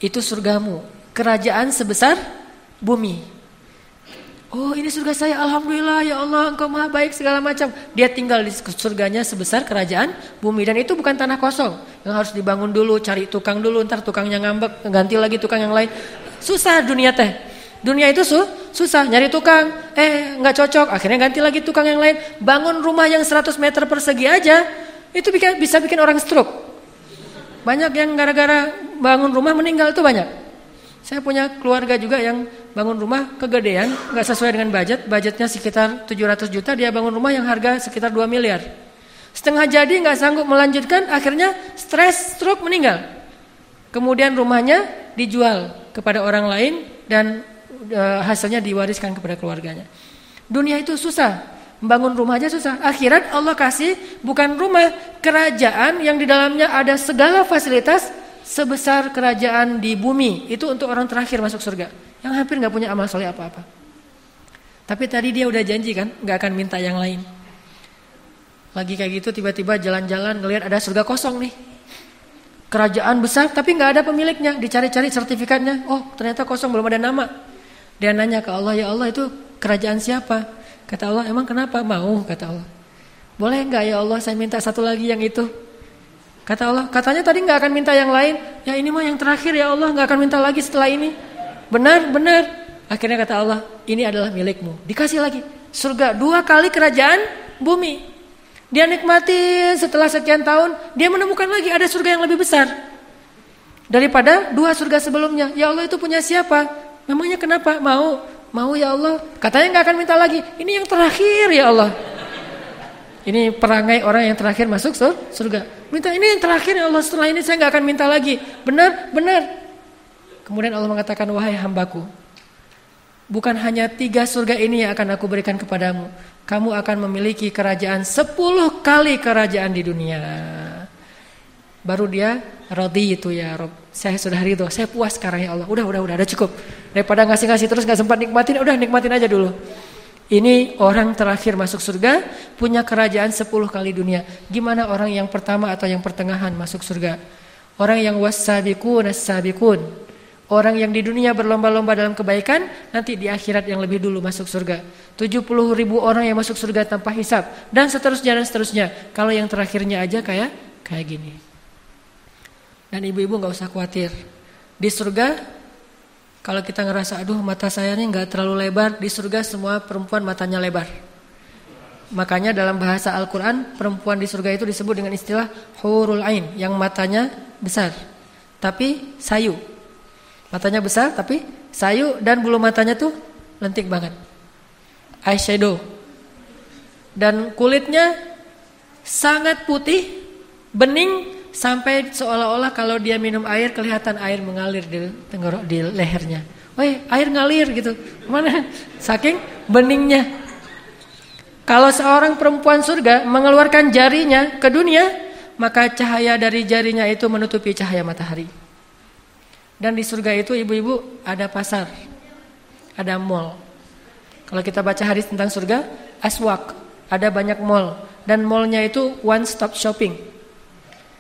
Itu surgamu, kerajaan sebesar bumi. Oh ini surga saya. Alhamdulillah ya Allah engkau maha baik segala macam. Dia tinggal di surganya sebesar kerajaan bumi. Dan itu bukan tanah kosong. Yang harus dibangun dulu cari tukang dulu. Ntar tukangnya ngambek ganti lagi tukang yang lain Susah dunia teh. Dunia itu su, susah nyari tukang, eh nggak cocok, akhirnya ganti lagi tukang yang lain. Bangun rumah yang 100 meter persegi aja, itu bisa bikin orang stroke. Banyak yang gara-gara bangun rumah meninggal itu banyak. Saya punya keluarga juga yang bangun rumah kegedean, nggak sesuai dengan budget, budgetnya sekitar 700 juta, dia bangun rumah yang harga sekitar 2 miliar. Setengah jadi nggak sanggup melanjutkan, akhirnya stres, stroke, meninggal. Kemudian rumahnya dijual kepada orang lain dan e, hasilnya diwariskan kepada keluarganya. Dunia itu susah, membangun rumah aja susah. Akhirat Allah kasih bukan rumah, kerajaan yang di dalamnya ada segala fasilitas sebesar kerajaan di bumi. Itu untuk orang terakhir masuk surga, yang hampir nggak punya amal soleh apa-apa. Tapi tadi dia udah janji kan, nggak akan minta yang lain. Lagi kayak gitu tiba-tiba jalan-jalan ngelihat ada surga kosong nih kerajaan besar tapi nggak ada pemiliknya. Dicari-cari sertifikatnya. Oh ternyata kosong belum ada nama. Dia nanya ke Allah ya Allah itu kerajaan siapa? Kata Allah emang kenapa mau? Kata Allah. Boleh nggak ya Allah saya minta satu lagi yang itu? Kata Allah katanya tadi nggak akan minta yang lain. Ya ini mah yang terakhir ya Allah nggak akan minta lagi setelah ini. Benar benar. Akhirnya kata Allah ini adalah milikmu. Dikasih lagi surga dua kali kerajaan bumi dia nikmati setelah sekian tahun, dia menemukan lagi ada surga yang lebih besar daripada dua surga sebelumnya. Ya Allah itu punya siapa? Memangnya kenapa? Mau, mau ya Allah. Katanya nggak akan minta lagi. Ini yang terakhir ya Allah. Ini perangai orang yang terakhir masuk surga. Minta ini yang terakhir ya Allah. Setelah ini saya nggak akan minta lagi. Benar, benar. Kemudian Allah mengatakan wahai hambaku, bukan hanya tiga surga ini yang akan aku berikan kepadamu, kamu akan memiliki kerajaan sepuluh kali kerajaan di dunia. Baru dia rodi itu ya Rob. Saya sudah ridho, saya puas sekarang ya Allah. Udah, udah, udah, udah cukup. Daripada ngasih-ngasih terus nggak sempat nikmatin, udah nikmatin aja dulu. Ini orang terakhir masuk surga punya kerajaan sepuluh kali dunia. Gimana orang yang pertama atau yang pertengahan masuk surga? Orang yang wasabiqun as-sabiqun Orang yang di dunia berlomba-lomba dalam kebaikan nanti di akhirat yang lebih dulu masuk surga. 70 ribu orang yang masuk surga tanpa hisap dan seterusnya dan seterusnya. Kalau yang terakhirnya aja kayak kayak gini. Dan ibu-ibu nggak usah khawatir. Di surga kalau kita ngerasa aduh mata saya ini nggak terlalu lebar, di surga semua perempuan matanya lebar. Makanya dalam bahasa Al-Quran perempuan di surga itu disebut dengan istilah hurul ain yang matanya besar, tapi sayu. Matanya besar tapi sayu dan bulu matanya tuh lentik banget. Eyeshadow. Dan kulitnya sangat putih, bening sampai seolah-olah kalau dia minum air kelihatan air mengalir di tenggorok di lehernya. Woi, air ngalir gitu. Mana? Saking beningnya. Kalau seorang perempuan surga mengeluarkan jarinya ke dunia, maka cahaya dari jarinya itu menutupi cahaya matahari. Dan di surga itu ibu-ibu ada pasar, ada mall. Kalau kita baca hadis tentang surga, aswak, ada banyak mall dan mallnya itu one stop shopping.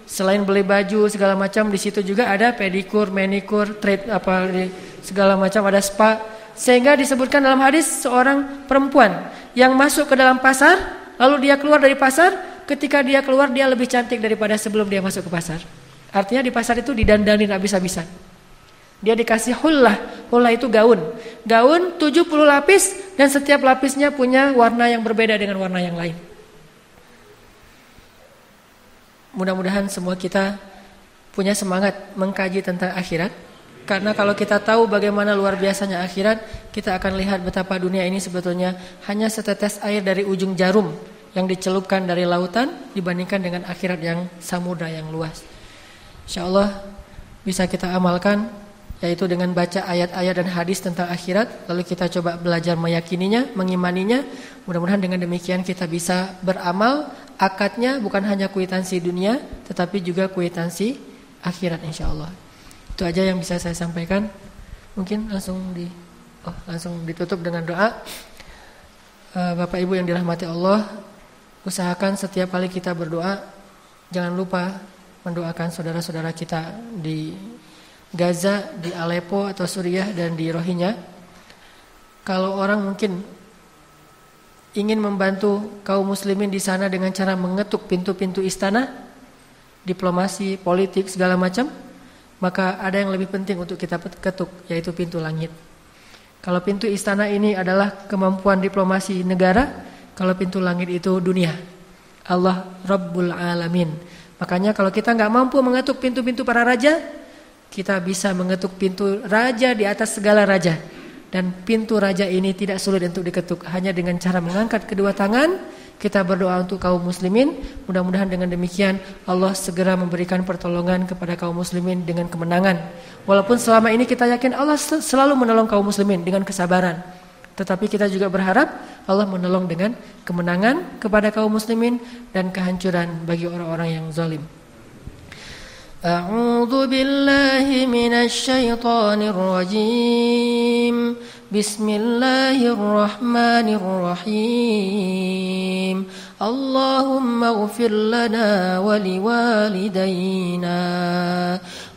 Selain beli baju segala macam di situ juga ada pedikur, manikur, trade apa segala macam ada spa. Sehingga disebutkan dalam hadis seorang perempuan yang masuk ke dalam pasar, lalu dia keluar dari pasar, ketika dia keluar dia lebih cantik daripada sebelum dia masuk ke pasar. Artinya di pasar itu didandanin habis-habisan. Dia dikasih hullah, hullah itu gaun. Gaun 70 lapis dan setiap lapisnya punya warna yang berbeda dengan warna yang lain. Mudah-mudahan semua kita punya semangat mengkaji tentang akhirat karena kalau kita tahu bagaimana luar biasanya akhirat, kita akan lihat betapa dunia ini sebetulnya hanya setetes air dari ujung jarum yang dicelupkan dari lautan dibandingkan dengan akhirat yang samudra yang luas. Insya Allah bisa kita amalkan yaitu dengan baca ayat-ayat dan hadis tentang akhirat lalu kita coba belajar meyakininya, mengimaninya. Mudah-mudahan dengan demikian kita bisa beramal akadnya bukan hanya kuitansi dunia tetapi juga kuitansi akhirat insya Allah. Itu aja yang bisa saya sampaikan. Mungkin langsung di oh, langsung ditutup dengan doa. Uh, Bapak Ibu yang dirahmati Allah, usahakan setiap kali kita berdoa jangan lupa mendoakan saudara-saudara kita di Gaza, di Aleppo atau Suriah dan di Rohingya. Kalau orang mungkin ingin membantu kaum muslimin di sana dengan cara mengetuk pintu-pintu istana, diplomasi, politik segala macam, maka ada yang lebih penting untuk kita ketuk yaitu pintu langit. Kalau pintu istana ini adalah kemampuan diplomasi negara, kalau pintu langit itu dunia. Allah Rabbul Alamin. Makanya kalau kita nggak mampu mengetuk pintu-pintu para raja, kita bisa mengetuk pintu raja di atas segala raja. Dan pintu raja ini tidak sulit untuk diketuk, hanya dengan cara mengangkat kedua tangan kita berdoa untuk kaum muslimin. Mudah-mudahan dengan demikian Allah segera memberikan pertolongan kepada kaum muslimin dengan kemenangan. Walaupun selama ini kita yakin Allah selalu menolong kaum muslimin dengan kesabaran. Tetapi kita juga berharap Allah menolong dengan kemenangan kepada kaum muslimin dan kehancuran bagi orang-orang yang zalim. A'udzu billahi minasy syaithanir rajim. بسم الله الرحمن الرحيم اللهم اغفر لنا ولوالدينا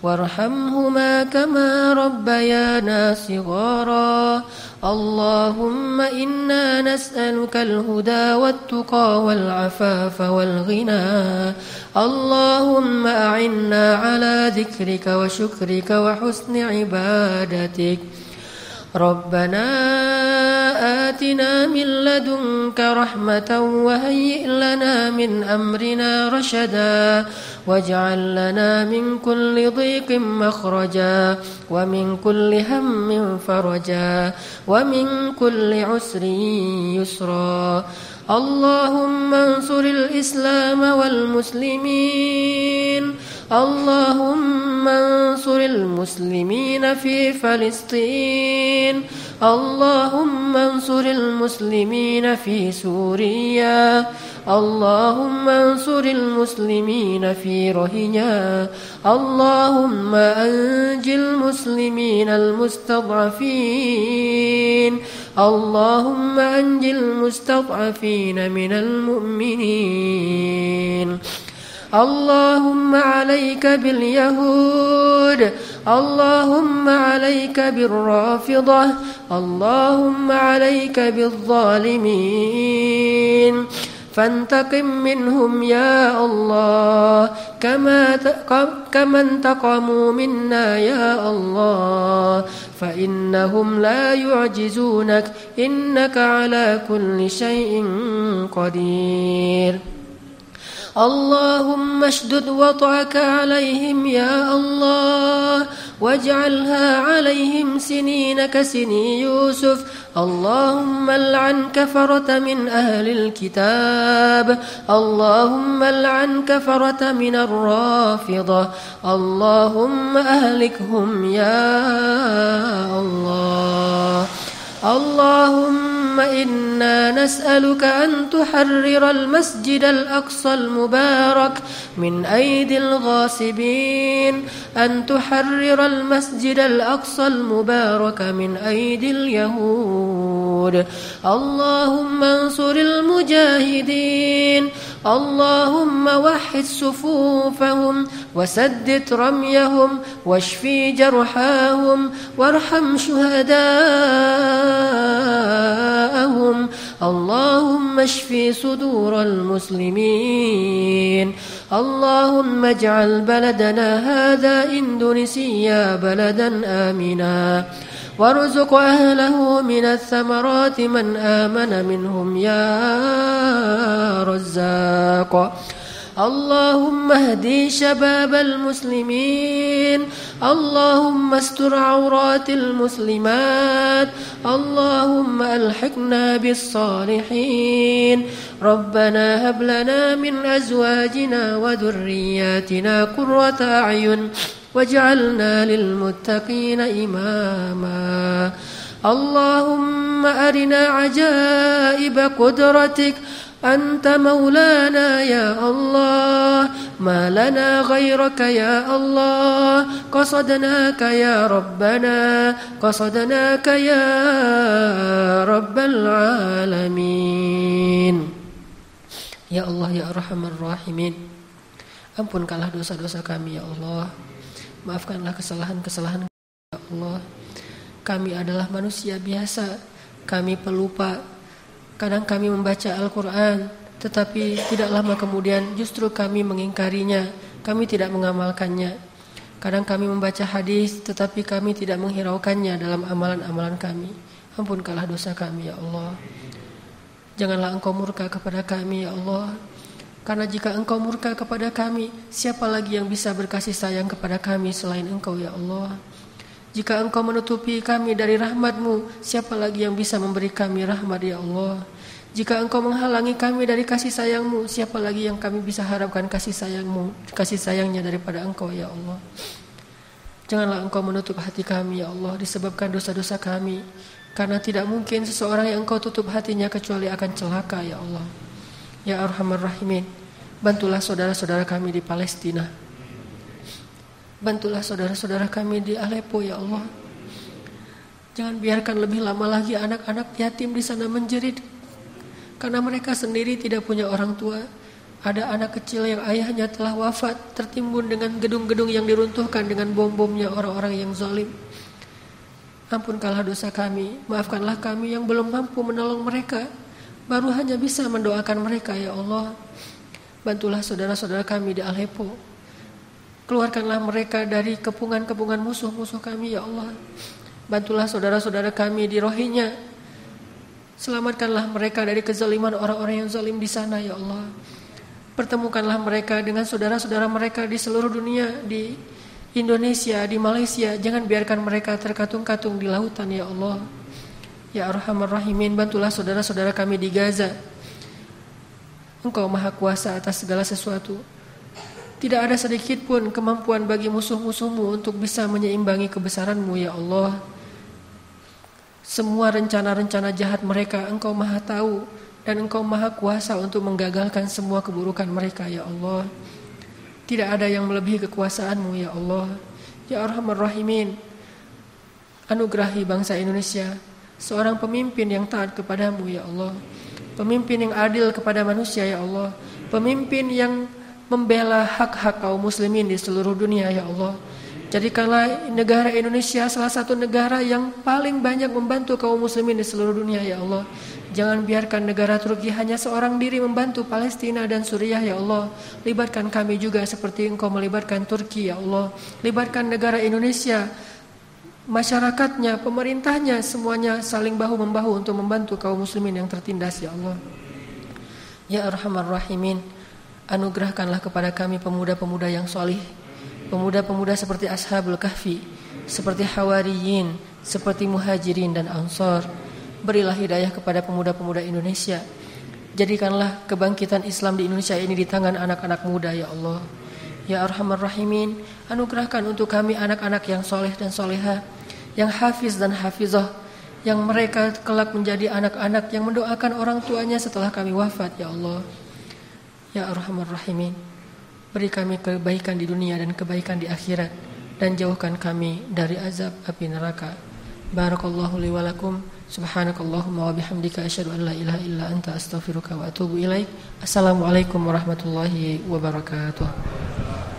وارحمهما كما ربيانا صغارا. اللهم إنا نسألك الهدى والتقى والعفاف والغنى. اللهم أعنا على ذكرك وشكرك وحسن عبادتك. ربنا من لدنك رحمة وهيئ لنا من أمرنا رشدا واجعل لنا من كل ضيق مخرجا ومن كل هم فرجا ومن كل عسر يسرا اللهم انصر الإسلام والمسلمين اللهم انصر المسلمين في فلسطين اللهم انصر المسلمين في سوريا. اللهم انصر المسلمين في روهينيا. اللهم أنج المسلمين المستضعفين. اللهم أنج المستضعفين من المؤمنين. اللهم عليك باليهود اللهم عليك بالرافضة اللهم عليك بالظالمين. فانتقم منهم يا الله كما كما انتقموا منا يا الله. فإنهم لا يعجزونك إنك على كل شيء قدير. اللهم اشدد وطعك عليهم يا الله واجعلها عليهم سنين كسني يوسف. اللهم العن كفرة من أهل الكتاب اللهم العن كفرة من الرافضة. اللهم أهلكهم يا الله. اللهم إنا نسألك أن تحرر المسجد الأقصى المبارك من أيدي الغاصبين أن تحرر المسجد الأقصى المبارك من أيدي اليهود. اللهم انصر المجاهدين اللهم وحد صفوفهم وسدد رميهم واشفي جرحاهم وارحم شهداءهم اللهم اشفي صدور المسلمين اللهم اجعل بلدنا هذا إندونيسيا بلدا آمنا وارزق أهله من الثمرات من آمن منهم يا رزاق. اللهم اهدي شباب المسلمين اللهم استر عورات المسلمات اللهم ألحقنا بالصالحين. ربنا هب لنا من أزواجنا وذرياتنا قرة أعين. واجعلنا للمتقين إماما. اللهم أرنا عجائب قدرتك. أنت مولانا يا الله. ما لنا غيرك يا الله. قصدناك يا ربنا. قصدناك يا رب العالمين. يا الله يا أرحم الراحمين. Ampunkanlah dosa-dosa kami ya Allah. Maafkanlah kesalahan-kesalahan ya Allah. Kami adalah manusia biasa. Kami pelupa. Kadang kami membaca Al-Quran, tetapi tidak lama kemudian justru kami mengingkarinya. Kami tidak mengamalkannya. Kadang kami membaca hadis, tetapi kami tidak menghiraukannya dalam amalan-amalan kami. Ampunkanlah dosa kami ya Allah. Janganlah engkau murka kepada kami ya Allah. Karena jika engkau murka kepada kami, siapa lagi yang bisa berkasih sayang kepada kami selain engkau ya Allah? Jika engkau menutupi kami dari rahmatmu, siapa lagi yang bisa memberi kami rahmat ya Allah? Jika engkau menghalangi kami dari kasih sayangmu, siapa lagi yang kami bisa harapkan kasih sayangmu, kasih sayangnya daripada engkau ya Allah? Janganlah engkau menutup hati kami ya Allah disebabkan dosa-dosa kami. Karena tidak mungkin seseorang yang engkau tutup hatinya kecuali akan celaka ya Allah. Ya Arhamar Rahimin Bantulah saudara-saudara kami di Palestina. Bantulah saudara-saudara kami di Aleppo ya Allah. Jangan biarkan lebih lama lagi anak-anak yatim di sana menjerit. Karena mereka sendiri tidak punya orang tua. Ada anak kecil yang ayahnya telah wafat Tertimbun dengan gedung-gedung yang diruntuhkan dengan bom-bomnya orang-orang yang zalim. Ampunkanlah dosa kami Maafkanlah kami yang belum mampu menolong mereka. Baru hanya bisa mendoakan mereka ya Allah. Bantulah saudara-saudara kami di Aleppo. Keluarkanlah mereka dari kepungan-kepungan musuh-musuh kami ya Allah. Bantulah saudara-saudara kami di Rohingya. Selamatkanlah mereka dari kezaliman orang-orang yang zalim di sana ya Allah. Pertemukanlah mereka dengan saudara-saudara mereka di seluruh dunia, di Indonesia, di Malaysia. Jangan biarkan mereka terkatung-katung di lautan ya Allah. Ya Arhamar Rahimin bantulah saudara-saudara kami di Gaza Engkau maha kuasa atas segala sesuatu. Tidak ada sedikit pun kemampuan bagi musuh-musuhmu untuk bisa menyeimbangi kebesaranmu ya Allah. Semua rencana-rencana jahat mereka engkau maha tahu Dan engkau maha kuasa untuk menggagalkan semua keburukan mereka ya Allah. Tidak ada yang melebihi kekuasaanmu ya Allah. Ya Arhamar Rahimin Anugerahi bangsa Indonesia seorang pemimpin yang taat kepadamu ya Allah pemimpin yang adil kepada manusia ya Allah. Pemimpin yang membela hak-hak kaum muslimin di seluruh dunia ya Allah. Jadikanlah negara Indonesia salah satu negara yang paling banyak membantu kaum muslimin di seluruh dunia ya Allah. Jangan biarkan negara Turki hanya seorang diri membantu Palestina dan Suriah ya Allah. Libatkan kami juga seperti engkau melibatkan Turki ya Allah. Libatkan negara Indonesia masyarakatnya, pemerintahnya semuanya saling bahu membahu untuk membantu kaum muslimin yang tertindas ya Allah. Ya Arhamar Rahimin, anugerahkanlah kepada kami pemuda-pemuda yang solih, pemuda-pemuda seperti Ashabul Kahfi, seperti Hawariyin, seperti Muhajirin dan Ansor. Berilah hidayah kepada pemuda-pemuda Indonesia. Jadikanlah kebangkitan Islam di Indonesia ini di tangan anak-anak muda ya Allah. Ya Arhamar Rahimin, anugerahkan untuk kami anak-anak yang soleh dan soleha yang hafiz dan hafizah yang mereka kelak menjadi anak-anak yang mendoakan orang tuanya setelah kami wafat ya Allah. Ya arhamar rahimin beri kami kebaikan di dunia dan kebaikan di akhirat dan jauhkan kami dari azab api neraka. Barakallahu li wa lakum. Subhanakallahumma wa bihamdika asyhadu an la ilaha illa anta astaghfiruka wa atubu ilaik. Assalamualaikum warahmatullahi wabarakatuh